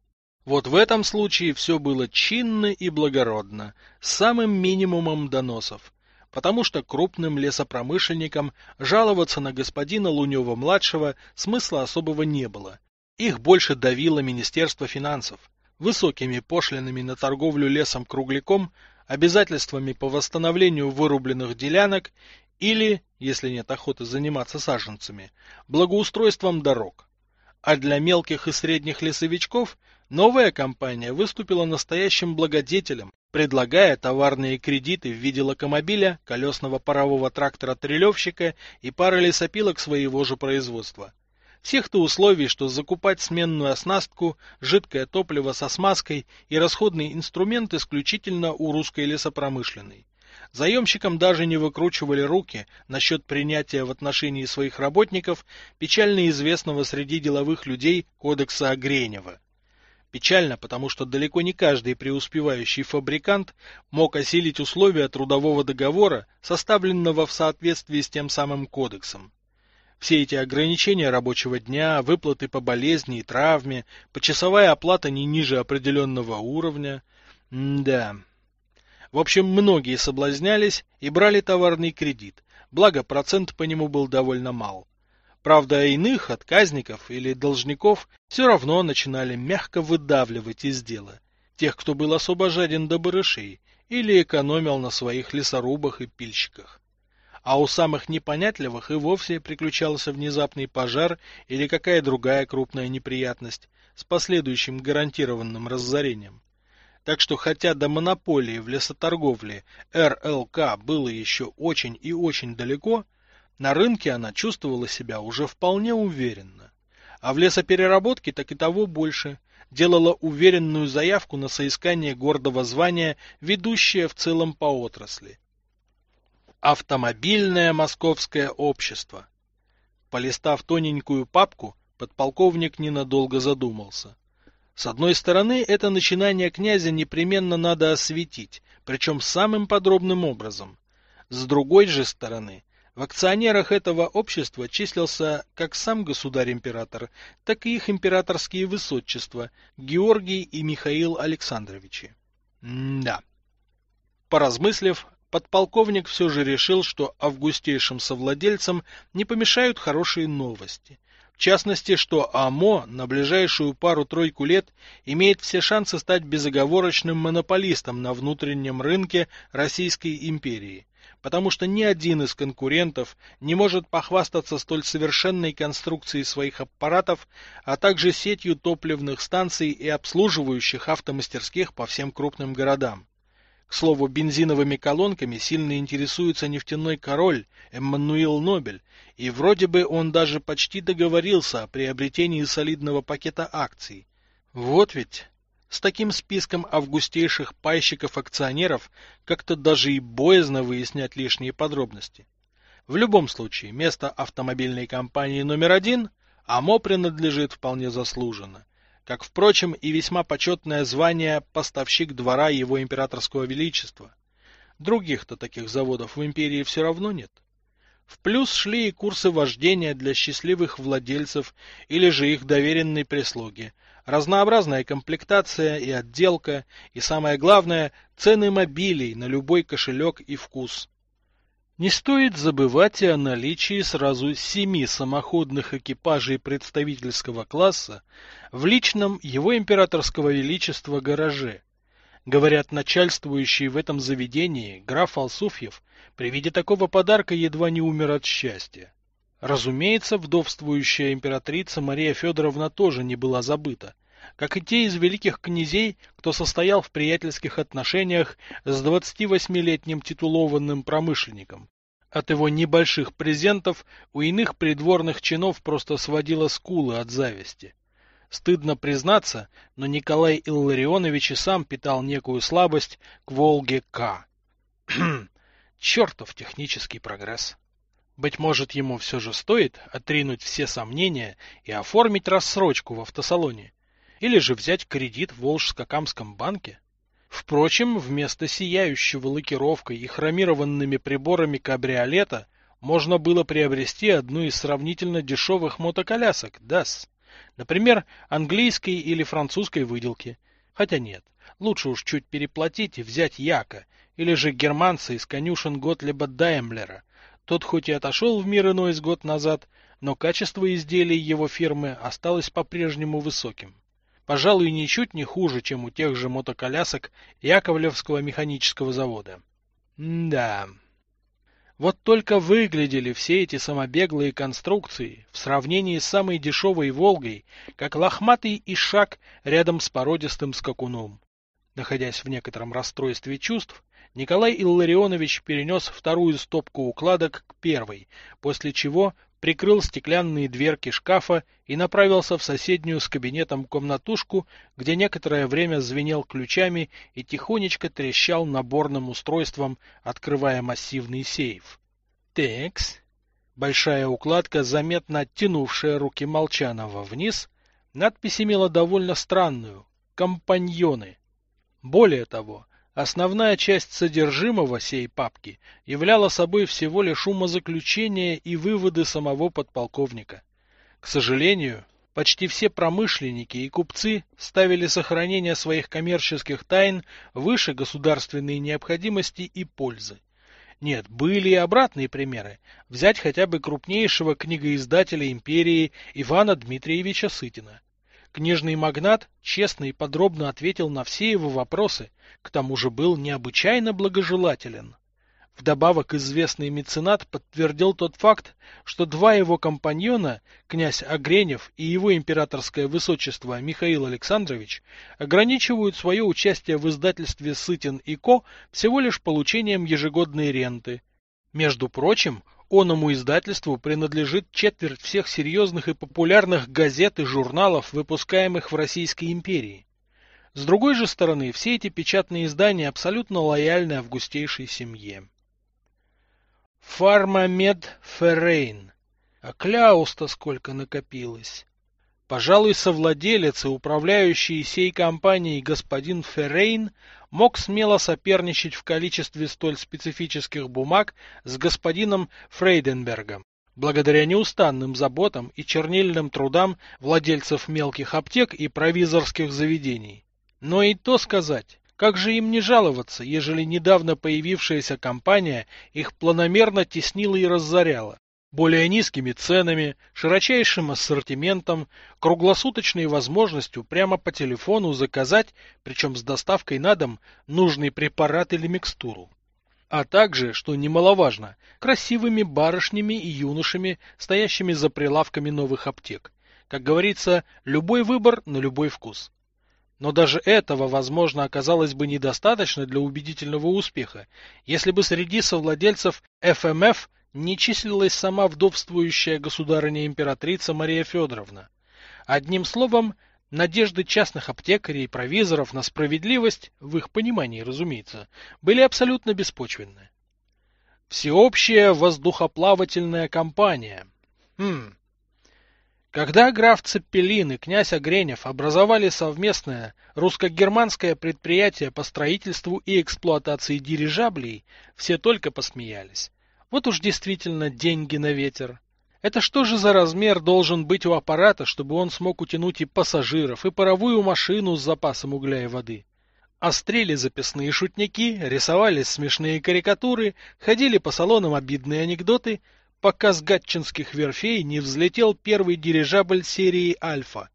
Вот в этом случае все было чинно и благородно, с самым минимумом доносов, потому что крупным лесопромышленникам жаловаться на господина Лунева-младшего смысла особого не было. Их больше давило Министерство финансов, высокими пошлинами на торговлю лесом-кругляком, обязательствами по восстановлению вырубленных делянок или, если нет охоты заниматься саженцами, благоустройством дорог. А для мелких и средних лесовичков новая компания выступила настоящим благодетелем, предлагая товарные кредиты в виде локомобиля, колесного парового трактора-трелевщика и пары лесопилок своего же производства. Всех-то условий, что закупать сменную оснастку, жидкое топливо со смазкой и расходный инструмент исключительно у русской лесопромышленной. Заемщикам даже не выкручивали руки насчет принятия в отношении своих работников печально известного среди деловых людей кодекса Огренева. Печально, потому что далеко не каждый преуспевающий фабрикант мог осилить условия трудового договора, составленного в соответствии с тем самым кодексом. Все эти ограничения рабочего дня, выплаты по болезни и травме, почасовая оплата не ниже определенного уровня. М да, в общем, многие соблазнялись и брали товарный кредит, благо процент по нему был довольно мал. Правда, иных отказников или должников все равно начинали мягко выдавливать из дела. Тех, кто был особо жаден до барышей или экономил на своих лесорубах и пильщиках. А у самых непонятливых и вовсе приключался внезапный пожар или какая другая крупная неприятность с последующим гарантированным разорением. Так что хотя до монополии в лесоторговле РЛК было еще очень и очень далеко, на рынке она чувствовала себя уже вполне уверенно. А в лесопереработке так и того больше. Делала уверенную заявку на соискание гордого звания, ведущее в целом по отрасли. Автомобильное московское общество. Полистав тоненькую папку, подполковник ненадолго задумался. С одной стороны, это начинание князя непременно надо осветить, причем самым подробным образом. С другой же стороны, в акционерах этого общества числился как сам государь-император, так и их императорские высочества Георгий и Михаил Александровичи. М да. Поразмыслив, подполковник все же решил, что августейшим совладельцам не помешают хорошие новости – в частности, что АМО на ближайшую пару-тройку лет имеет все шансы стать безоговорочным монополистом на внутреннем рынке Российской империи, потому что ни один из конкурентов не может похвастаться столь совершенной конструкцией своих аппаратов, а также сетью топливных станций и обслуживающих автомастерских по всем крупным городам. К слову, бензиновыми колонками сильно интересуется нефтяной король Эммануил Нобель, и вроде бы он даже почти договорился о приобретении солидного пакета акций. Вот ведь, с таким списком августейших пайщиков-акционеров как-то даже и боязно выяснять лишние подробности. В любом случае, место автомобильной компании номер один АМО принадлежит вполне заслуженно как, впрочем, и весьма почетное звание «поставщик двора его императорского величества». Других-то таких заводов в империи все равно нет. В плюс шли и курсы вождения для счастливых владельцев или же их доверенной прислуги, разнообразная комплектация и отделка, и самое главное, цены мобилей на любой кошелек и вкус. Не стоит забывать и о наличии сразу семи самоходных экипажей представительского класса в личном его императорского величества гараже. Говорят, начальствующий в этом заведении граф Алсуфьев при виде такого подарка едва не умер от счастья. Разумеется, вдовствующая императрица Мария Федоровна тоже не была забыта, как и те из великих князей, кто состоял в приятельских отношениях с 28-летним титулованным промышленником. От его небольших презентов у иных придворных чинов просто сводило скулы от зависти. Стыдно признаться, но Николай Илларионович и сам питал некую слабость к Волге-К. Чертов технический прогресс. Быть может, ему все же стоит отринуть все сомнения и оформить рассрочку в автосалоне? Или же взять кредит в Волжско-Камском банке? Впрочем, вместо сияющего лакировкой и хромированными приборами кабриолета можно было приобрести одну из сравнительно дешевых мотоколясок DAS. Например, английской или французской выделки. Хотя нет, лучше уж чуть переплатить и взять Яка, или же германца из конюшен Готлеба Даймлера, тот хоть и отошел в мир иной с год назад, но качество изделий его фирмы осталось по-прежнему высоким. Пожалуй, ничуть не хуже, чем у тех же мотоколясок Яковлевского механического завода. М да. Вот только выглядели все эти самобеглые конструкции в сравнении с самой дешевой «Волгой», как лохматый ишак рядом с породистым скакуном. Находясь в некотором расстройстве чувств, Николай Илларионович перенес вторую стопку укладок к первой, после чего прикрыл стеклянные дверки шкафа и направился в соседнюю с кабинетом комнатушку, где некоторое время звенел ключами и тихонечко трещал наборным устройством, открывая массивный сейф. Текс. Большая укладка, заметно оттянувшая руки Молчанова вниз, надпись имела довольно странную — «Компаньоны». Более того, Основная часть содержимого сей папки являла собой всего лишь умозаключения и выводы самого подполковника. К сожалению, почти все промышленники и купцы ставили сохранение своих коммерческих тайн выше государственной необходимости и пользы. Нет, были и обратные примеры. Взять хотя бы крупнейшего книгоиздателя империи Ивана Дмитриевича Сытина. Книжный магнат честно и подробно ответил на все его вопросы, к тому же был необычайно благожелателен. Вдобавок известный меценат подтвердил тот факт, что два его компаньона, князь Огренев и его императорское высочество Михаил Александрович, ограничивают свое участие в издательстве «Сытин и Ко» всего лишь получением ежегодной ренты. Между прочим, Оному издательству принадлежит четверть всех серьезных и популярных газет и журналов, выпускаемых в Российской империи. С другой же стороны, все эти печатные издания абсолютно лояльны августейшей семье. Фармамед Феррейн. А кляус-то сколько накопилось. Пожалуй, совладелец и управляющий сей компанией господин Феррейн мог смело соперничать в количестве столь специфических бумаг с господином Фрейденбергом, благодаря неустанным заботам и чернильным трудам владельцев мелких аптек и провизорских заведений. Но и то сказать, как же им не жаловаться, ежели недавно появившаяся компания их планомерно теснила и разоряла? Более низкими ценами, широчайшим ассортиментом, круглосуточной возможностью прямо по телефону заказать, причем с доставкой на дом, нужный препарат или микстуру. А также, что немаловажно, красивыми барышнями и юношами, стоящими за прилавками новых аптек. Как говорится, любой выбор на любой вкус. Но даже этого, возможно, оказалось бы недостаточно для убедительного успеха, если бы среди совладельцев FMF не числилась сама вдовствующая государыня-императрица Мария Федоровна. Одним словом, надежды частных аптекарей и провизоров на справедливость, в их понимании, разумеется, были абсолютно беспочвенны. Всеобщая воздухоплавательная компания. Хм. Когда граф Цеппелин и князь Огренев образовали совместное русско-германское предприятие по строительству и эксплуатации дирижаблей, все только посмеялись. Вот уж действительно деньги на ветер. Это что же за размер должен быть у аппарата, чтобы он смог утянуть и пассажиров, и паровую машину с запасом угля и воды? Острели записные шутники, рисовались смешные карикатуры, ходили по салонам обидные анекдоты, пока с гатчинских верфей не взлетел первый дирижабль серии «Альфа».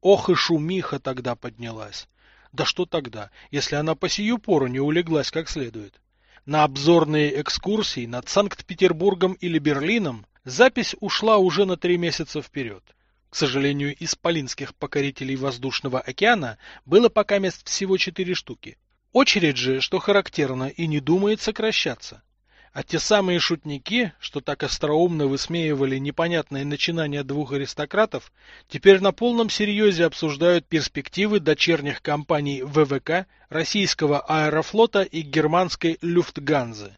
Ох и шумиха тогда поднялась. Да что тогда, если она по сию пору не улеглась как следует? На обзорные экскурсии над Санкт-Петербургом или Берлином запись ушла уже на три месяца вперед. К сожалению, исполинских покорителей воздушного океана было пока мест всего четыре штуки. Очередь же, что характерно, и не думает сокращаться. А те самые шутники, что так остроумно высмеивали непонятные начинания двух аристократов, теперь на полном серьезе обсуждают перспективы дочерних компаний ВВК, российского аэрофлота и германской Люфтганзы.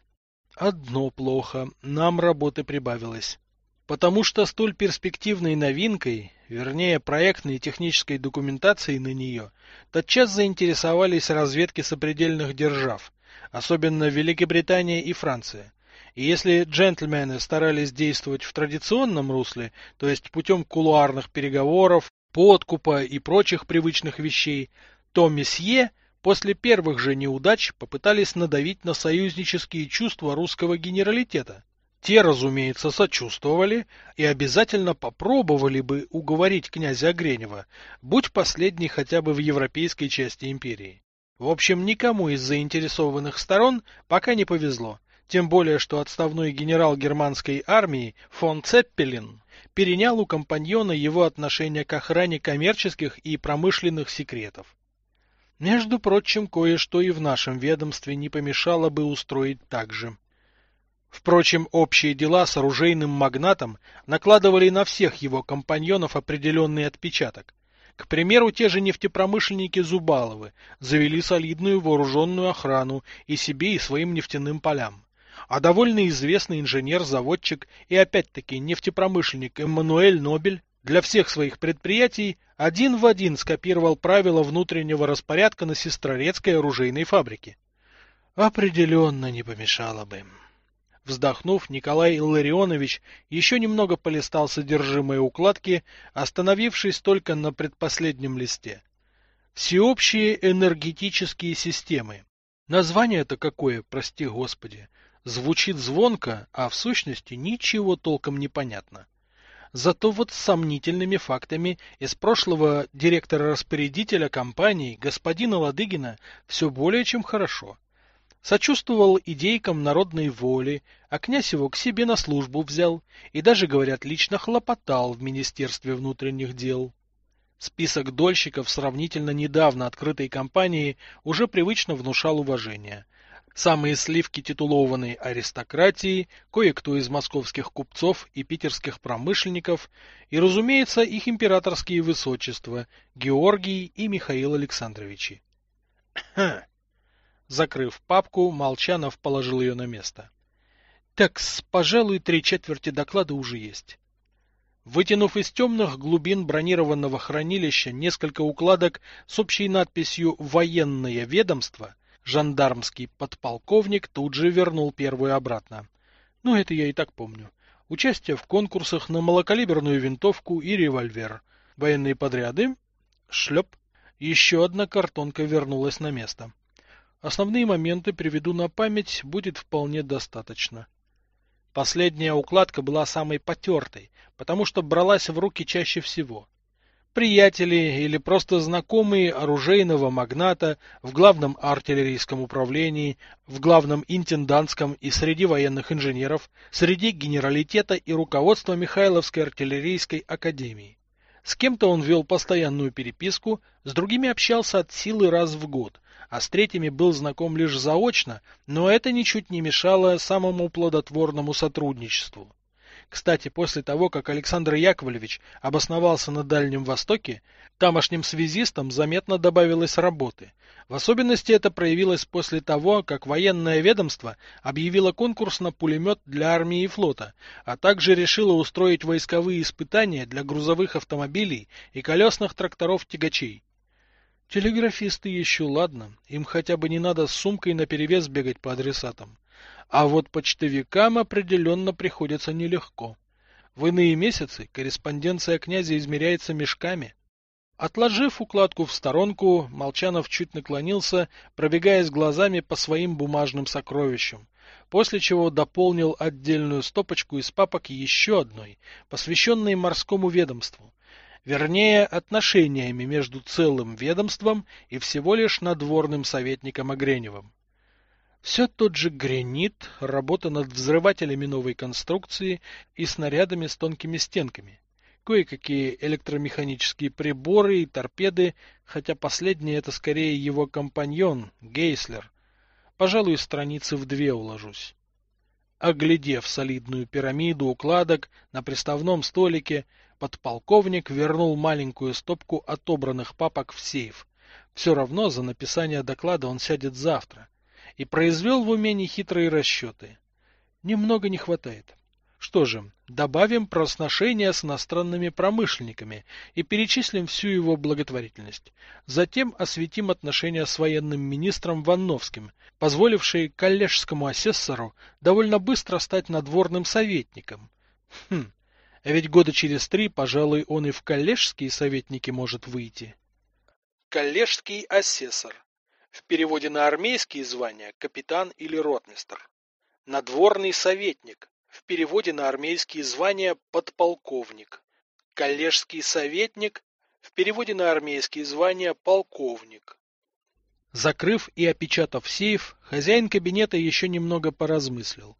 Одно плохо, нам работы прибавилось. Потому что столь перспективной новинкой, вернее проектной и технической документацией на нее, тотчас заинтересовались разведки сопредельных держав, особенно Великобритания и Франция. И если джентльмены старались действовать в традиционном русле, то есть путем кулуарных переговоров, подкупа и прочих привычных вещей, то месье после первых же неудач попытались надавить на союзнические чувства русского генералитета. Те, разумеется, сочувствовали и обязательно попробовали бы уговорить князя Гренева, будь последний хотя бы в европейской части империи. В общем, никому из заинтересованных сторон пока не повезло, тем более, что отставной генерал германской армии фон Цеппелин перенял у компаньона его отношение к охране коммерческих и промышленных секретов. Между прочим, кое-что и в нашем ведомстве не помешало бы устроить так же. Впрочем, общие дела с оружейным магнатом накладывали на всех его компаньонов определенный отпечаток, к примеру, те же нефтепромышленники Зубаловы завели солидную вооруженную охрану и себе, и своим нефтяным полям. А довольно известный инженер-заводчик и опять-таки нефтепромышленник Эммануэль Нобель для всех своих предприятий один в один скопировал правила внутреннего распорядка на Сестрорецкой оружейной фабрике. Определенно не помешало бы. Вздохнув, Николай Илларионович еще немного полистал содержимое укладки, остановившись только на предпоследнем листе. Всеобщие энергетические системы. Название-то какое, прости господи. Звучит звонко, а в сущности ничего толком не понятно. Зато вот с сомнительными фактами из прошлого директора-распорядителя компании господина Ладыгина все более чем хорошо сочувствовал идейкам народной воли, а князь его к себе на службу взял и даже, говорят, лично хлопотал в Министерстве внутренних дел. Список дольщиков сравнительно недавно открытой компании уже привычно внушал уважение. Самые сливки титулованной аристократии, кое-кто из московских купцов и питерских промышленников, и, разумеется, их императорские высочества Георгий и Михаил Александровичи. Хм, Закрыв папку, Молчанов положил ее на место. Так, пожалуй, три четверти доклада уже есть. Вытянув из темных глубин бронированного хранилища несколько укладок с общей надписью «Военное ведомство», жандармский подполковник тут же вернул первую обратно. Ну, это я и так помню. Участие в конкурсах на малокалиберную винтовку и револьвер. Военные подряды. Шлеп. Еще одна картонка вернулась на место. Основные моменты приведу на память, будет вполне достаточно. Последняя укладка была самой потертой, потому что бралась в руки чаще всего. Приятели или просто знакомые оружейного магната в главном артиллерийском управлении, в главном интендантском и среди военных инженеров, среди генералитета и руководства Михайловской артиллерийской академии. С кем-то он вел постоянную переписку, с другими общался от силы раз в год, а с третьими был знаком лишь заочно, но это ничуть не мешало самому плодотворному сотрудничеству. Кстати, после того, как Александр Яковлевич обосновался на Дальнем Востоке, тамошним связистам заметно добавилось работы. В особенности это проявилось после того, как военное ведомство объявило конкурс на пулемет для армии и флота, а также решило устроить войсковые испытания для грузовых автомобилей и колесных тракторов-тягачей. Телеграфисты еще ладно, им хотя бы не надо с сумкой наперевес бегать по адресатам. А вот почтовикам определенно приходится нелегко. В иные месяцы корреспонденция князя измеряется мешками. Отложив укладку в сторонку, Молчанов чуть наклонился, пробегаясь глазами по своим бумажным сокровищам, после чего дополнил отдельную стопочку из папок еще одной, посвященной морскому ведомству, вернее, отношениями между целым ведомством и всего лишь надворным советником Огреневым. Все тот же гранит, работа над взрывателями новой конструкции и снарядами с тонкими стенками. Кое-какие электромеханические приборы и торпеды, хотя последний это скорее его компаньон, Гейслер. Пожалуй, страницы в две уложусь. Оглядев солидную пирамиду укладок на приставном столике, подполковник вернул маленькую стопку отобранных папок в сейф. Все равно за написание доклада он сядет завтра и произвел в уме нехитрые расчеты. Немного не хватает. Что же, добавим про сношения с иностранными промышленниками и перечислим всю его благотворительность. Затем осветим отношения с военным министром Ванновским, позволившие коллежскому асессору довольно быстро стать надворным советником. Хм, а ведь года через три, пожалуй, он и в коллежские советники может выйти. Коллежский асессор в переводе на армейские звания капитан или ротмистр. Надворный советник. В переводе на армейские звания подполковник. Коллежский советник. В переводе на армейские звания полковник. Закрыв и опечатав сейф, хозяин кабинета еще немного поразмыслил.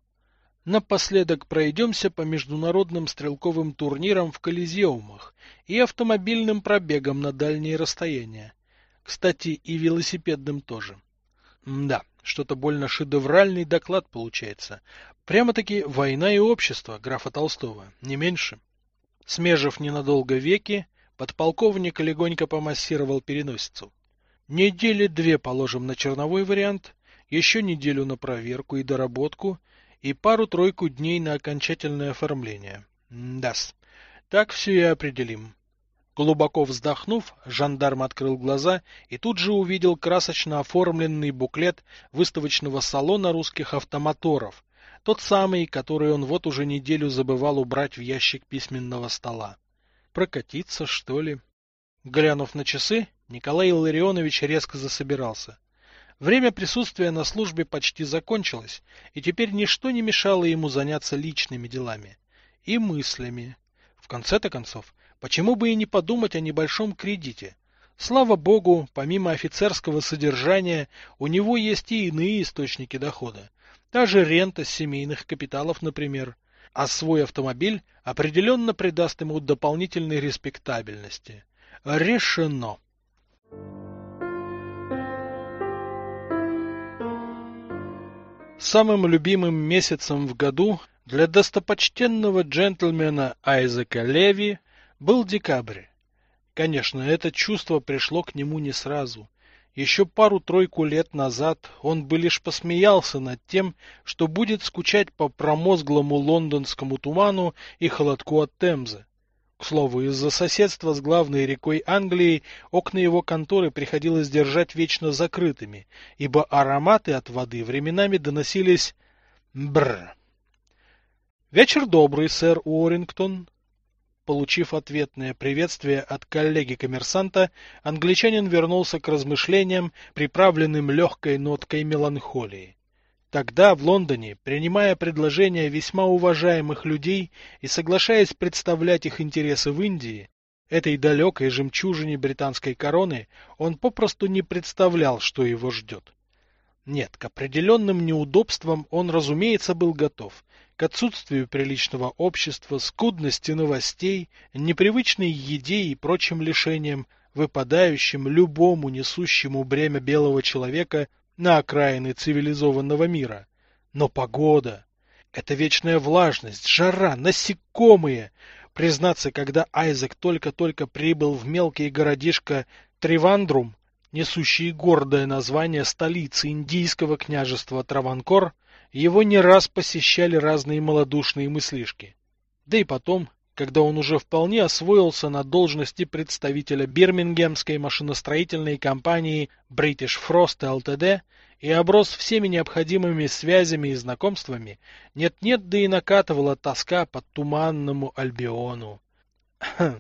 Напоследок пройдемся по международным стрелковым турнирам в колизеумах и автомобильным пробегам на дальние расстояния. Кстати, и велосипедным тоже. Да, что-то больно шедевральный доклад получается. Прямо-таки «Война и общество» графа Толстого, не меньше. Смежив ненадолго веки, подполковник легонько помассировал переносицу. Недели две положим на черновой вариант, еще неделю на проверку и доработку, и пару-тройку дней на окончательное оформление. Дас. Так все и определим. Глубоко вздохнув, жандарм открыл глаза и тут же увидел красочно оформленный буклет выставочного салона русских автомоторов, тот самый, который он вот уже неделю забывал убрать в ящик письменного стола. Прокатиться, что ли? Глянув на часы, Николай Илларионович резко засобирался. Время присутствия на службе почти закончилось, и теперь ничто не мешало ему заняться личными делами и мыслями. В конце-то концов, Почему бы и не подумать о небольшом кредите? Слава богу, помимо офицерского содержания, у него есть и иные источники дохода. Даже рента с семейных капиталов, например. А свой автомобиль определенно придаст ему дополнительной респектабельности. Решено. Самым любимым месяцем в году для достопочтенного джентльмена Айзека Леви был декабрь. Конечно, это чувство пришло к нему не сразу. Еще пару-тройку лет назад он бы лишь посмеялся над тем, что будет скучать по промозглому лондонскому туману и холодку от Темзы. К слову, из-за соседства с главной рекой Англии окна его конторы приходилось держать вечно закрытыми, ибо ароматы от воды временами доносились бр. Вечер добрый, сэр Уоррингтон, Получив ответное приветствие от коллеги-коммерсанта, англичанин вернулся к размышлениям, приправленным легкой ноткой меланхолии. Тогда, в Лондоне, принимая предложения весьма уважаемых людей и соглашаясь представлять их интересы в Индии, этой далекой жемчужине британской короны, он попросту не представлял, что его ждет. Нет, к определенным неудобствам он, разумеется, был готов, к отсутствию приличного общества, скудности новостей, непривычной еде и прочим лишениям, выпадающим любому несущему бремя белого человека на окраины цивилизованного мира. Но погода! Это вечная влажность, жара, насекомые! Признаться, когда Айзек только-только прибыл в мелкий городишко Тривандрум, несущий гордое название столицы индийского княжества Траванкор, его не раз посещали разные малодушные мыслишки. Да и потом, когда он уже вполне освоился на должности представителя бирмингемской машиностроительной компании British Frost Ltd и оброс всеми необходимыми связями и знакомствами, нет-нет, да и накатывала тоска по туманному Альбиону.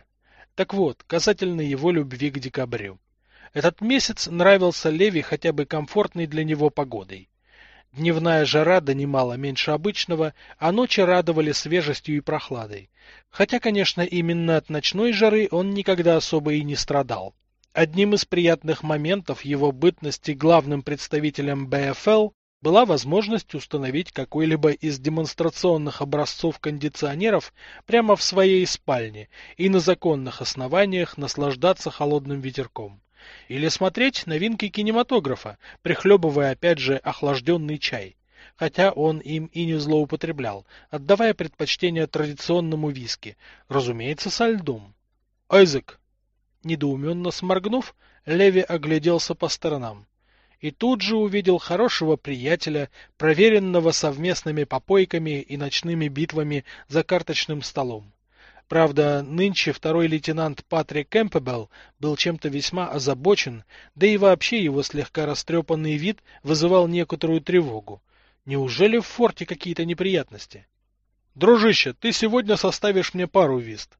Так вот, касательно его любви к декабрю. Этот месяц нравился Леви хотя бы комфортной для него погодой. Дневная жара донимала меньше обычного, а ночи радовали свежестью и прохладой. Хотя, конечно, именно от ночной жары он никогда особо и не страдал. Одним из приятных моментов его бытности главным представителем БФЛ была возможность установить какой-либо из демонстрационных образцов кондиционеров прямо в своей спальне и на законных основаниях наслаждаться холодным ветерком. Или смотреть новинки кинематографа, прихлебывая опять же охлажденный чай. Хотя он им и не злоупотреблял, отдавая предпочтение традиционному виски, разумеется, со льдом. Айзек! Недоуменно сморгнув, Леви огляделся по сторонам. И тут же увидел хорошего приятеля, проверенного совместными попойками и ночными битвами за карточным столом. Правда, нынче второй лейтенант Патрик Кэмпбелл был чем-то весьма озабочен, да и вообще его слегка растрепанный вид вызывал некоторую тревогу. Неужели в форте какие-то неприятности? Дружище, ты сегодня составишь мне пару вист.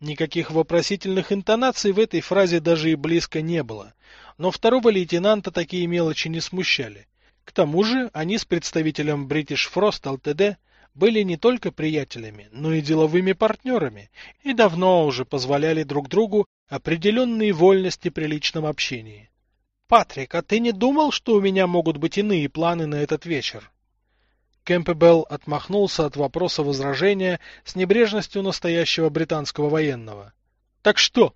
Никаких вопросительных интонаций в этой фразе даже и близко не было, но второго лейтенанта такие мелочи не смущали. К тому же они с представителем British Frost Ltd были не только приятелями, но и деловыми партнерами, и давно уже позволяли друг другу определенные вольности при личном общении. «Патрик, а ты не думал, что у меня могут быть иные планы на этот вечер?» Кэмпбелл отмахнулся от вопроса возражения с небрежностью настоящего британского военного. «Так что?»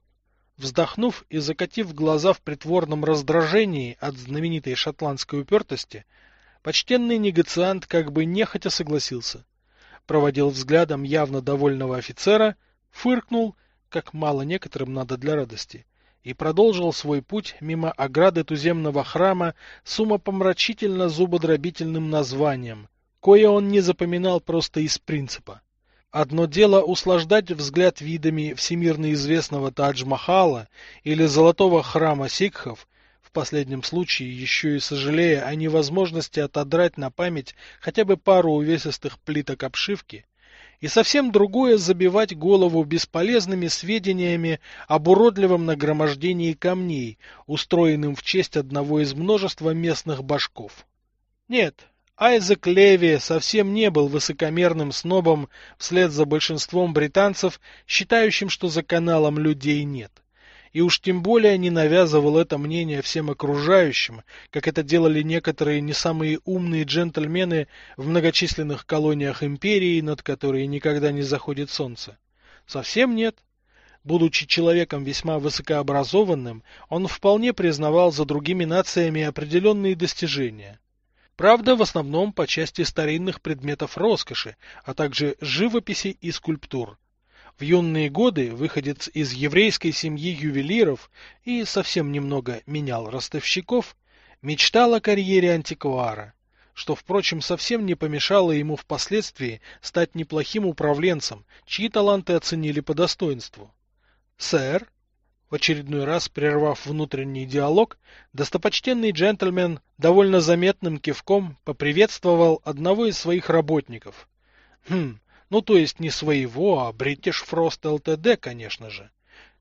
Вздохнув и закатив глаза в притворном раздражении от знаменитой шотландской упертости, Почтенный негациант как бы нехотя согласился. Проводил взглядом явно довольного офицера, фыркнул, как мало некоторым надо для радости, и продолжил свой путь мимо ограды туземного храма с умопомрачительно зубодробительным названием, кое он не запоминал просто из принципа. Одно дело услаждать взгляд видами всемирно известного Тадж-Махала или золотого храма сикхов, последнем случае еще и сожалея о невозможности отодрать на память хотя бы пару увесистых плиток обшивки, и совсем другое забивать голову бесполезными сведениями об уродливом нагромождении камней, устроенным в честь одного из множества местных башков. Нет, Айзек Леви совсем не был высокомерным снобом вслед за большинством британцев, считающим, что за каналом людей нет и уж тем более не навязывал это мнение всем окружающим, как это делали некоторые не самые умные джентльмены в многочисленных колониях империи, над которой никогда не заходит солнце. Совсем нет. Будучи человеком весьма высокообразованным, он вполне признавал за другими нациями определенные достижения. Правда, в основном по части старинных предметов роскоши, а также живописи и скульптур. В юные годы выходец из еврейской семьи ювелиров и совсем немного менял ростовщиков, мечтал о карьере антиквара, что, впрочем, совсем не помешало ему впоследствии стать неплохим управленцем, чьи таланты оценили по достоинству. «Сэр», в очередной раз прервав внутренний диалог, достопочтенный джентльмен довольно заметным кивком поприветствовал одного из своих работников. Хм, ну, то есть не своего, а British Frost Ltd, конечно же.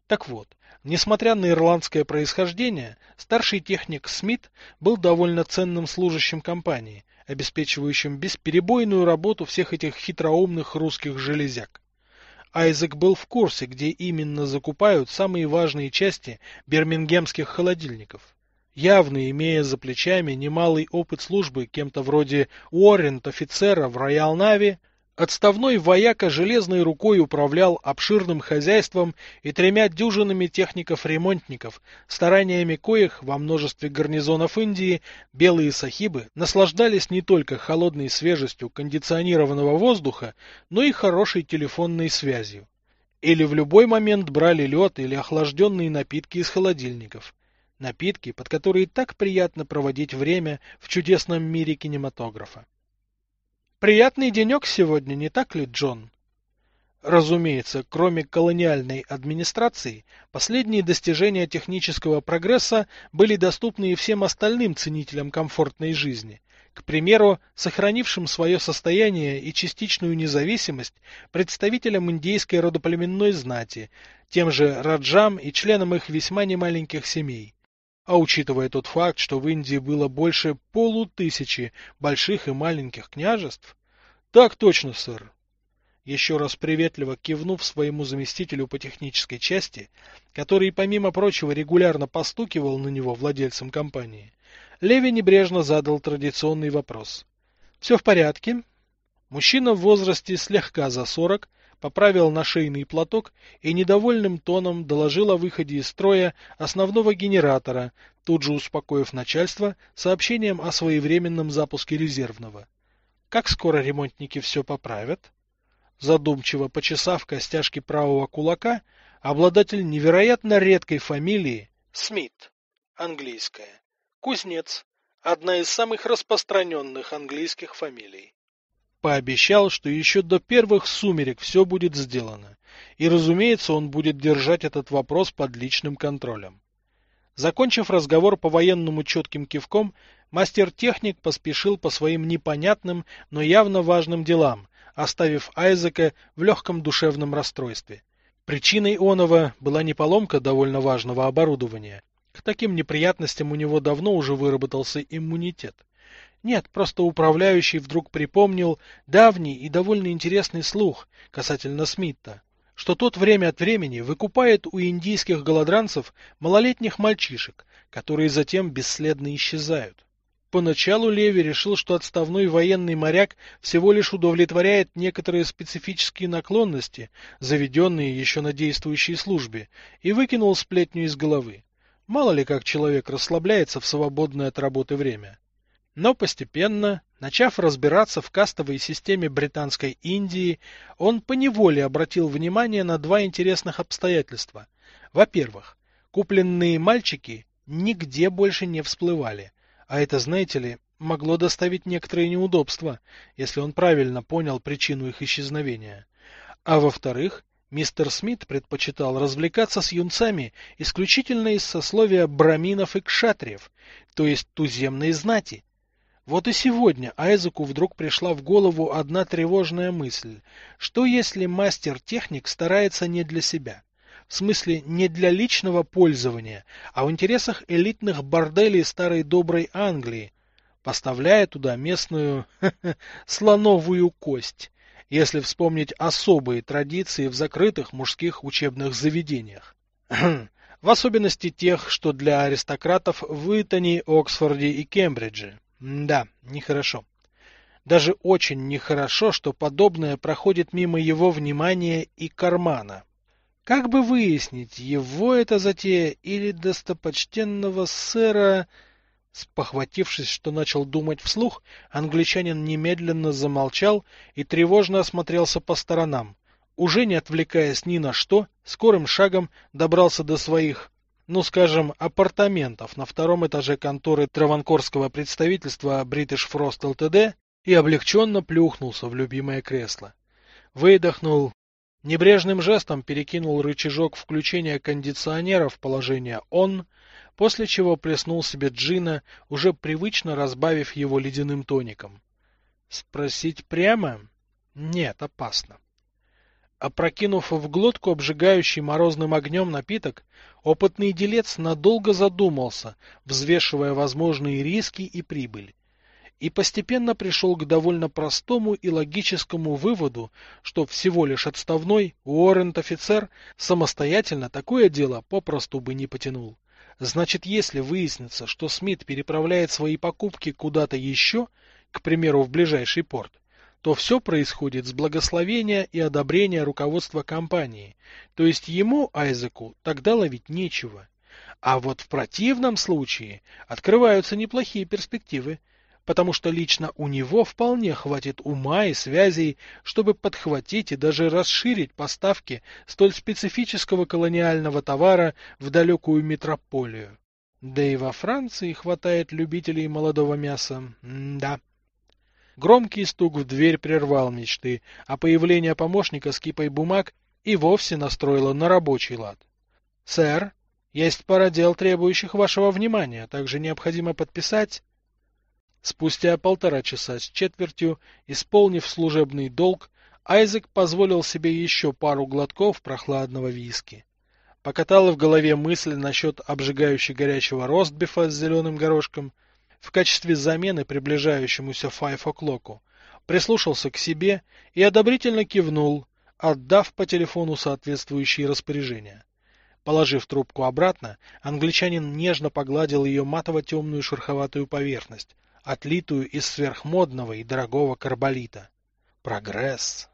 Так вот, несмотря на ирландское происхождение, старший техник Смит был довольно ценным служащим компании, обеспечивающим бесперебойную работу всех этих хитроумных русских железяк. Айзек был в курсе, где именно закупают самые важные части бирмингемских холодильников. Явно имея за плечами немалый опыт службы кем-то вроде Уоррент-офицера в Роял Нави, Отставной вояка железной рукой управлял обширным хозяйством и тремя дюжинами техников-ремонтников, стараниями коих во множестве гарнизонов Индии белые сахибы наслаждались не только холодной свежестью кондиционированного воздуха, но и хорошей телефонной связью. Или в любой момент брали лед или охлажденные напитки из холодильников. Напитки, под которые так приятно проводить время в чудесном мире кинематографа. Приятный денек сегодня, не так ли, Джон? Разумеется, кроме колониальной администрации, последние достижения технического прогресса были доступны и всем остальным ценителям комфортной жизни. К примеру, сохранившим свое состояние и частичную независимость представителям индейской родоплеменной знати, тем же раджам и членам их весьма немаленьких семей. А учитывая тот факт, что в Индии было больше полутысячи больших и маленьких княжеств... Так точно, сэр. Еще раз приветливо кивнув своему заместителю по технической части, который, помимо прочего, регулярно постукивал на него владельцем компании, Леви небрежно задал традиционный вопрос. «Все в порядке?» Мужчина в возрасте слегка за сорок поправил нашейный платок и недовольным тоном доложил о выходе из строя основного генератора, тут же успокоив начальство сообщением о своевременном запуске резервного. «Как скоро ремонтники все поправят?» Задумчиво почесав костяшки правого кулака, обладатель невероятно редкой фамилии Смит, английская, Кузнец, одна из самых распространенных английских фамилий. Пообещал, что еще до первых сумерек все будет сделано, и, разумеется, он будет держать этот вопрос под личным контролем. Закончив разговор по-военному четким кивком, мастер-техник поспешил по своим непонятным, но явно важным делам, оставив Айзека в легком душевном расстройстве. Причиной оного была не поломка довольно важного оборудования. К таким неприятностям у него давно уже выработался иммунитет. Нет, просто управляющий вдруг припомнил давний и довольно интересный слух касательно Смитта, что тот время от времени выкупает у индийских голодранцев малолетних мальчишек, которые затем бесследно исчезают. Поначалу Леви решил, что отставной военный моряк всего лишь удовлетворяет некоторые специфические наклонности, заведенные еще на действующей службе, и выкинул сплетню из головы. Мало ли как человек расслабляется в свободное от работы время. Но постепенно, начав разбираться в кастовой системе Британской Индии, он поневоле обратил внимание на два интересных обстоятельства. Во-первых, купленные мальчики нигде больше не всплывали – а это, знаете ли, могло доставить некоторые неудобства, если он правильно понял причину их исчезновения. А во-вторых, мистер Смит предпочитал развлекаться с юнцами исключительно из сословия браминов и кшатриев, то есть туземной знати. Вот и сегодня Айзеку вдруг пришла в голову одна тревожная мысль. Что если мастер-техник старается не для себя? в смысле не для личного пользования, а в интересах элитных борделей старой доброй Англии, поставляя туда местную слоновую кость, если вспомнить особые традиции в закрытых мужских учебных заведениях. в особенности тех, что для аристократов в Итоне, Оксфорде и Кембридже. Да, нехорошо. Даже очень нехорошо, что подобное проходит мимо его внимания и кармана. Как бы выяснить, его это затея или достопочтенного сэра... Спохватившись, что начал думать вслух, англичанин немедленно замолчал и тревожно осмотрелся по сторонам. Уже не отвлекаясь ни на что, скорым шагом добрался до своих, ну скажем, апартаментов на втором этаже конторы Траванкорского представительства British Frost Ltd и облегченно плюхнулся в любимое кресло. Выдохнул, Небрежным жестом перекинул рычажок включения кондиционера в положение «он», после чего плеснул себе джина, уже привычно разбавив его ледяным тоником. Спросить прямо? Нет, опасно. Опрокинув в глотку обжигающий морозным огнем напиток, опытный делец надолго задумался, взвешивая возможные риски и прибыль и постепенно пришел к довольно простому и логическому выводу, что всего лишь отставной уоррент-офицер самостоятельно такое дело попросту бы не потянул. Значит, если выяснится, что Смит переправляет свои покупки куда-то еще, к примеру, в ближайший порт, то все происходит с благословения и одобрения руководства компании, то есть ему, Айзеку, тогда ловить нечего. А вот в противном случае открываются неплохие перспективы – потому что лично у него вполне хватит ума и связей, чтобы подхватить и даже расширить поставки столь специфического колониального товара в далекую метрополию. Да и во Франции хватает любителей молодого мяса. М да. Громкий стук в дверь прервал мечты, а появление помощника с кипой бумаг и вовсе настроило на рабочий лад. — Сэр, есть пара дел, требующих вашего внимания, также необходимо подписать... Спустя полтора часа с четвертью, исполнив служебный долг, Айзек позволил себе еще пару глотков прохладного виски. Покатала в голове мысль насчет обжигающей горячего ростбифа с зеленым горошком в качестве замены приближающемуся O'Clock'у, прислушался к себе и одобрительно кивнул, отдав по телефону соответствующие распоряжения. Положив трубку обратно, англичанин нежно погладил ее матово-темную шероховатую поверхность, отлитую из сверхмодного и дорогого карболита. Прогресс!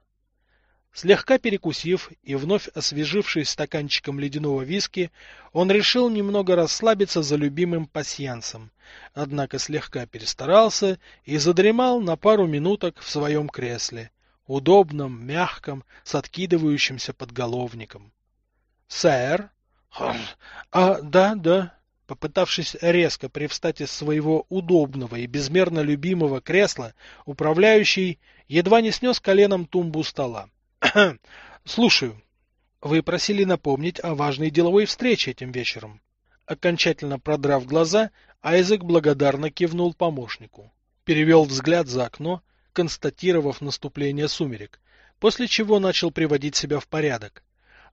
Слегка перекусив и вновь освежившись стаканчиком ледяного виски, он решил немного расслабиться за любимым пасьянсом, однако слегка перестарался и задремал на пару минуток в своем кресле, удобном, мягком, с откидывающимся подголовником. — Сэр? — А, да, да. Попытавшись резко привстать из своего удобного и безмерно любимого кресла, управляющий едва не снес коленом тумбу стола. Слушаю. Вы просили напомнить о важной деловой встрече этим вечером. Окончательно продрав глаза, Айзек благодарно кивнул помощнику. Перевел взгляд за окно, констатировав наступление сумерек, после чего начал приводить себя в порядок.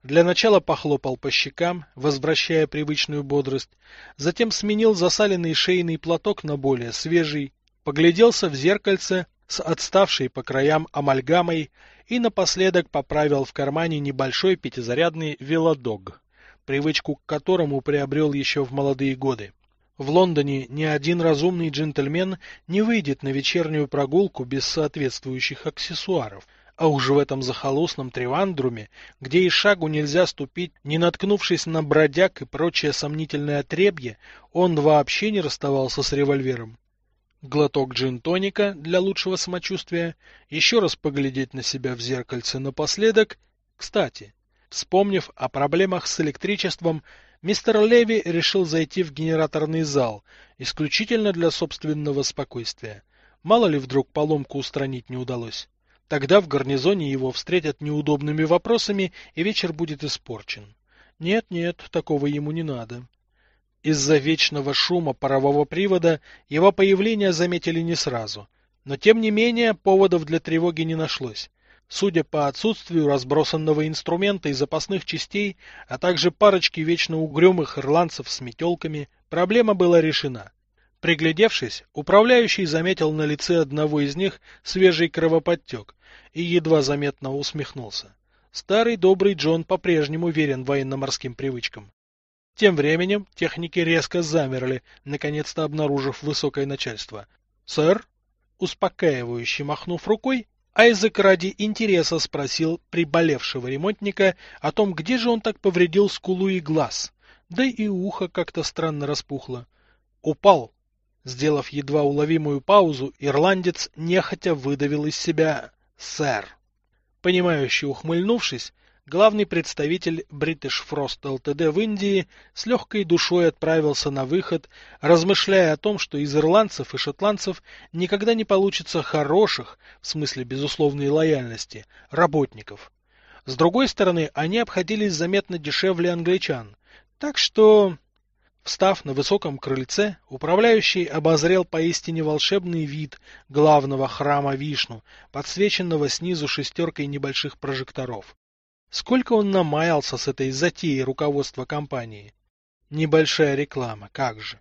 Для начала похлопал по щекам, возвращая привычную бодрость, затем сменил засаленный шейный платок на более свежий, погляделся в зеркальце с отставшей по краям амальгамой и напоследок поправил в кармане небольшой пятизарядный велодог, привычку к которому приобрел еще в молодые годы. В Лондоне ни один разумный джентльмен не выйдет на вечернюю прогулку без соответствующих аксессуаров, а уж в этом захолустном Тривандруме, где и шагу нельзя ступить, не наткнувшись на бродяг и прочее сомнительное отребье, он вообще не расставался с револьвером глоток джин-тоника для лучшего самочувствия, еще раз поглядеть на себя в зеркальце напоследок. Кстати, вспомнив о проблемах с электричеством, мистер Леви решил зайти в генераторный зал, исключительно для собственного спокойствия. Мало ли вдруг поломку устранить не удалось. Тогда в гарнизоне его встретят неудобными вопросами, и вечер будет испорчен. Нет-нет, такого ему не надо. Из-за вечного шума парового привода его появление заметили не сразу. Но тем не менее поводов для тревоги не нашлось. Судя по отсутствию разбросанного инструмента и запасных частей, а также парочки вечно угрюмых ирландцев с метелками, проблема была решена. Приглядевшись, управляющий заметил на лице одного из них свежий кровоподтек и едва заметно усмехнулся. Старый добрый Джон по-прежнему верен военно-морским привычкам. Тем временем техники резко замерли, наконец-то обнаружив высокое начальство. «Сэр?» Успокаивающе махнув рукой, Айзек ради интереса спросил приболевшего ремонтника о том, где же он так повредил скулу и глаз. Да и ухо как-то странно распухло. «Упал!» Сделав едва уловимую паузу, ирландец нехотя выдавил из себя «Сэр». Понимающе ухмыльнувшись, главный представитель British Frost Ltd в Индии с легкой душой отправился на выход, размышляя о том, что из ирландцев и шотландцев никогда не получится хороших, в смысле безусловной лояльности, работников. С другой стороны, они обходились заметно дешевле англичан. Так что... Встав на высоком крыльце, управляющий обозрел поистине волшебный вид главного храма Вишну, подсвеченного снизу шестеркой небольших прожекторов. Сколько он намаялся с этой затеей руководства компании. Небольшая реклама, как же.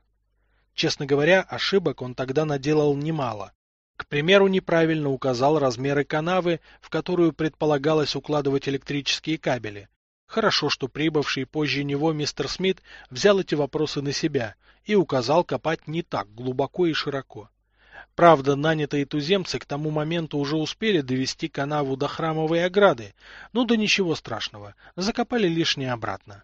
Честно говоря, ошибок он тогда наделал немало. К примеру, неправильно указал размеры канавы, в которую предполагалось укладывать электрические кабели. Хорошо, что прибывший позже него мистер Смит взял эти вопросы на себя и указал копать не так глубоко и широко. Правда, нанятые туземцы к тому моменту уже успели довести канаву до храмовой ограды, ну да ничего страшного, закопали лишнее обратно.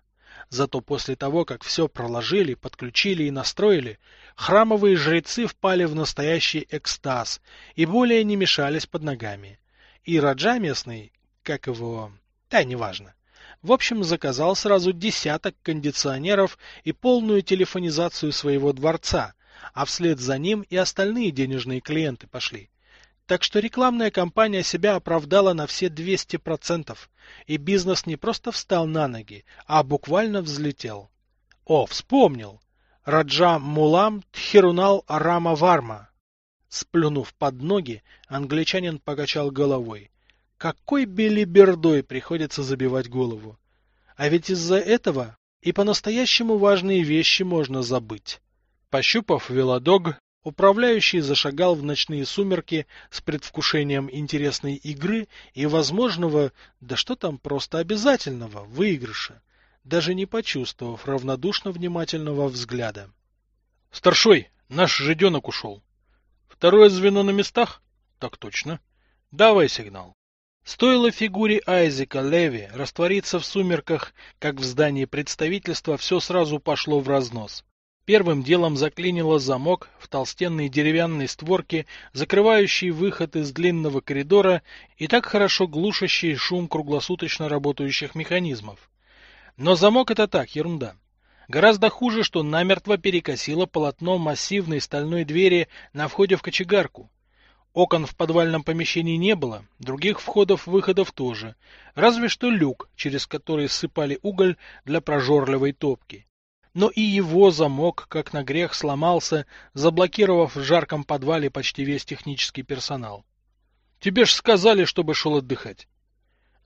Зато после того, как все проложили, подключили и настроили, храмовые жрецы впали в настоящий экстаз и более не мешались под ногами. И Раджа местный, как его... да, неважно. В общем, заказал сразу десяток кондиционеров и полную телефонизацию своего дворца, а вслед за ним и остальные денежные клиенты пошли. Так что рекламная кампания себя оправдала на все 200%, и бизнес не просто встал на ноги, а буквально взлетел. О, вспомнил! Раджа Мулам Тхирунал Рама Варма. Сплюнув под ноги, англичанин покачал головой. Какой белибердой приходится забивать голову. А ведь из-за этого и по-настоящему важные вещи можно забыть. Пощупав велодог, управляющий зашагал в ночные сумерки с предвкушением интересной игры и возможного, да что там просто обязательного, выигрыша, даже не почувствовав равнодушно внимательного взгляда. — Старшой, наш жиденок ушел. — Второе звено на местах? — Так точно. — Давай сигнал. Стоило фигуре Айзека Леви раствориться в сумерках, как в здании представительства все сразу пошло в разнос. Первым делом заклинило замок в толстенной деревянной створке, закрывающий выход из длинного коридора и так хорошо глушащий шум круглосуточно работающих механизмов. Но замок это так, ерунда. Гораздо хуже, что намертво перекосило полотно массивной стальной двери на входе в кочегарку. Окон в подвальном помещении не было, других входов-выходов тоже, разве что люк, через который ссыпали уголь для прожорливой топки. Но и его замок, как на грех, сломался, заблокировав в жарком подвале почти весь технический персонал. «Тебе ж сказали, чтобы шел отдыхать!»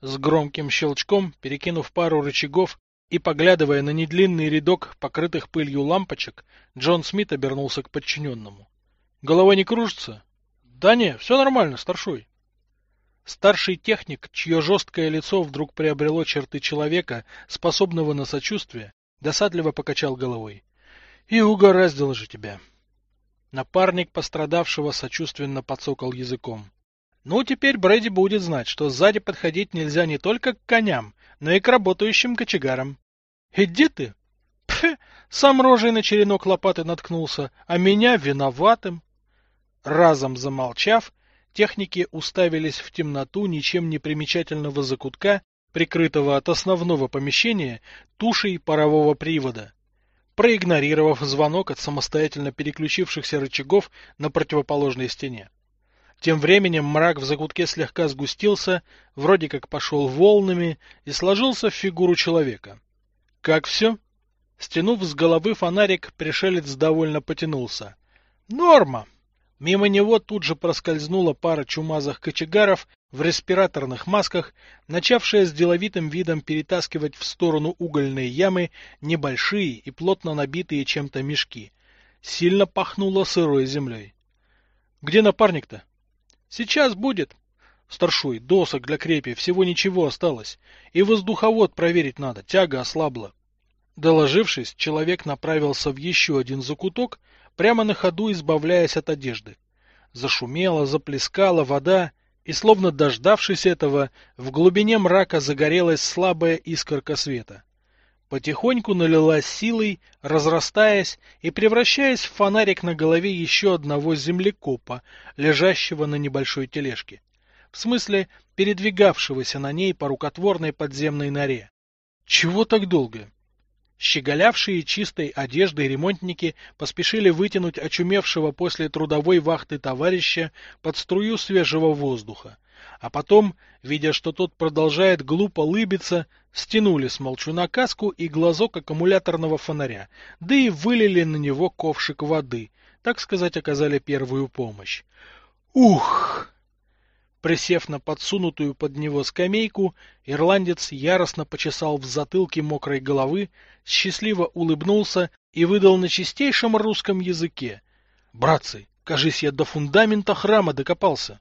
С громким щелчком, перекинув пару рычагов и поглядывая на недлинный рядок покрытых пылью лампочек, Джон Смит обернулся к подчиненному. «Голова не кружится?» Да не, все нормально, старшой. Старший техник, чье жесткое лицо вдруг приобрело черты человека, способного на сочувствие, досадливо покачал головой. И угораздило же тебя. Напарник пострадавшего сочувственно подсокал языком. Ну, теперь Брэди будет знать, что сзади подходить нельзя не только к коням, но и к работающим кочегарам. Иди ты! Пф, сам рожей на черенок лопаты наткнулся, а меня виноватым. Разом замолчав, техники уставились в темноту ничем не примечательного закутка, прикрытого от основного помещения тушей парового привода. Проигнорировав звонок от самостоятельно переключившихся рычагов на противоположной стене. Тем временем мрак в закутке слегка сгустился, вроде как пошел волнами и сложился в фигуру человека. Как все? Стянув с головы фонарик, пришелец довольно потянулся. Норма! Мимо него тут же проскользнула пара чумазых кочегаров в респираторных масках, начавшая с деловитым видом перетаскивать в сторону угольной ямы небольшие и плотно набитые чем-то мешки. Сильно пахнуло сырой землей. — Где напарник-то? — Сейчас будет. Старшой, досок для крепи, всего ничего осталось. И воздуховод проверить надо, тяга ослабла. Доложившись, человек направился в еще один закуток, прямо на ходу избавляясь от одежды. Зашумела, заплескала вода, и, словно дождавшись этого, в глубине мрака загорелась слабая искорка света. Потихоньку налилась силой, разрастаясь и превращаясь в фонарик на голове еще одного землекопа, лежащего на небольшой тележке. В смысле, передвигавшегося на ней по рукотворной подземной норе. Чего так долго? Щеголявшие чистой одеждой ремонтники поспешили вытянуть очумевшего после трудовой вахты товарища под струю свежего воздуха. А потом, видя, что тот продолжает глупо лыбиться, стянули с молчуна каску и глазок аккумуляторного фонаря, да и вылили на него ковшик воды, так сказать, оказали первую помощь. Ух! Присев на подсунутую под него скамейку, ирландец яростно почесал в затылке мокрой головы, счастливо улыбнулся и выдал на чистейшем русском языке. — Братцы, кажись, я до фундамента храма докопался.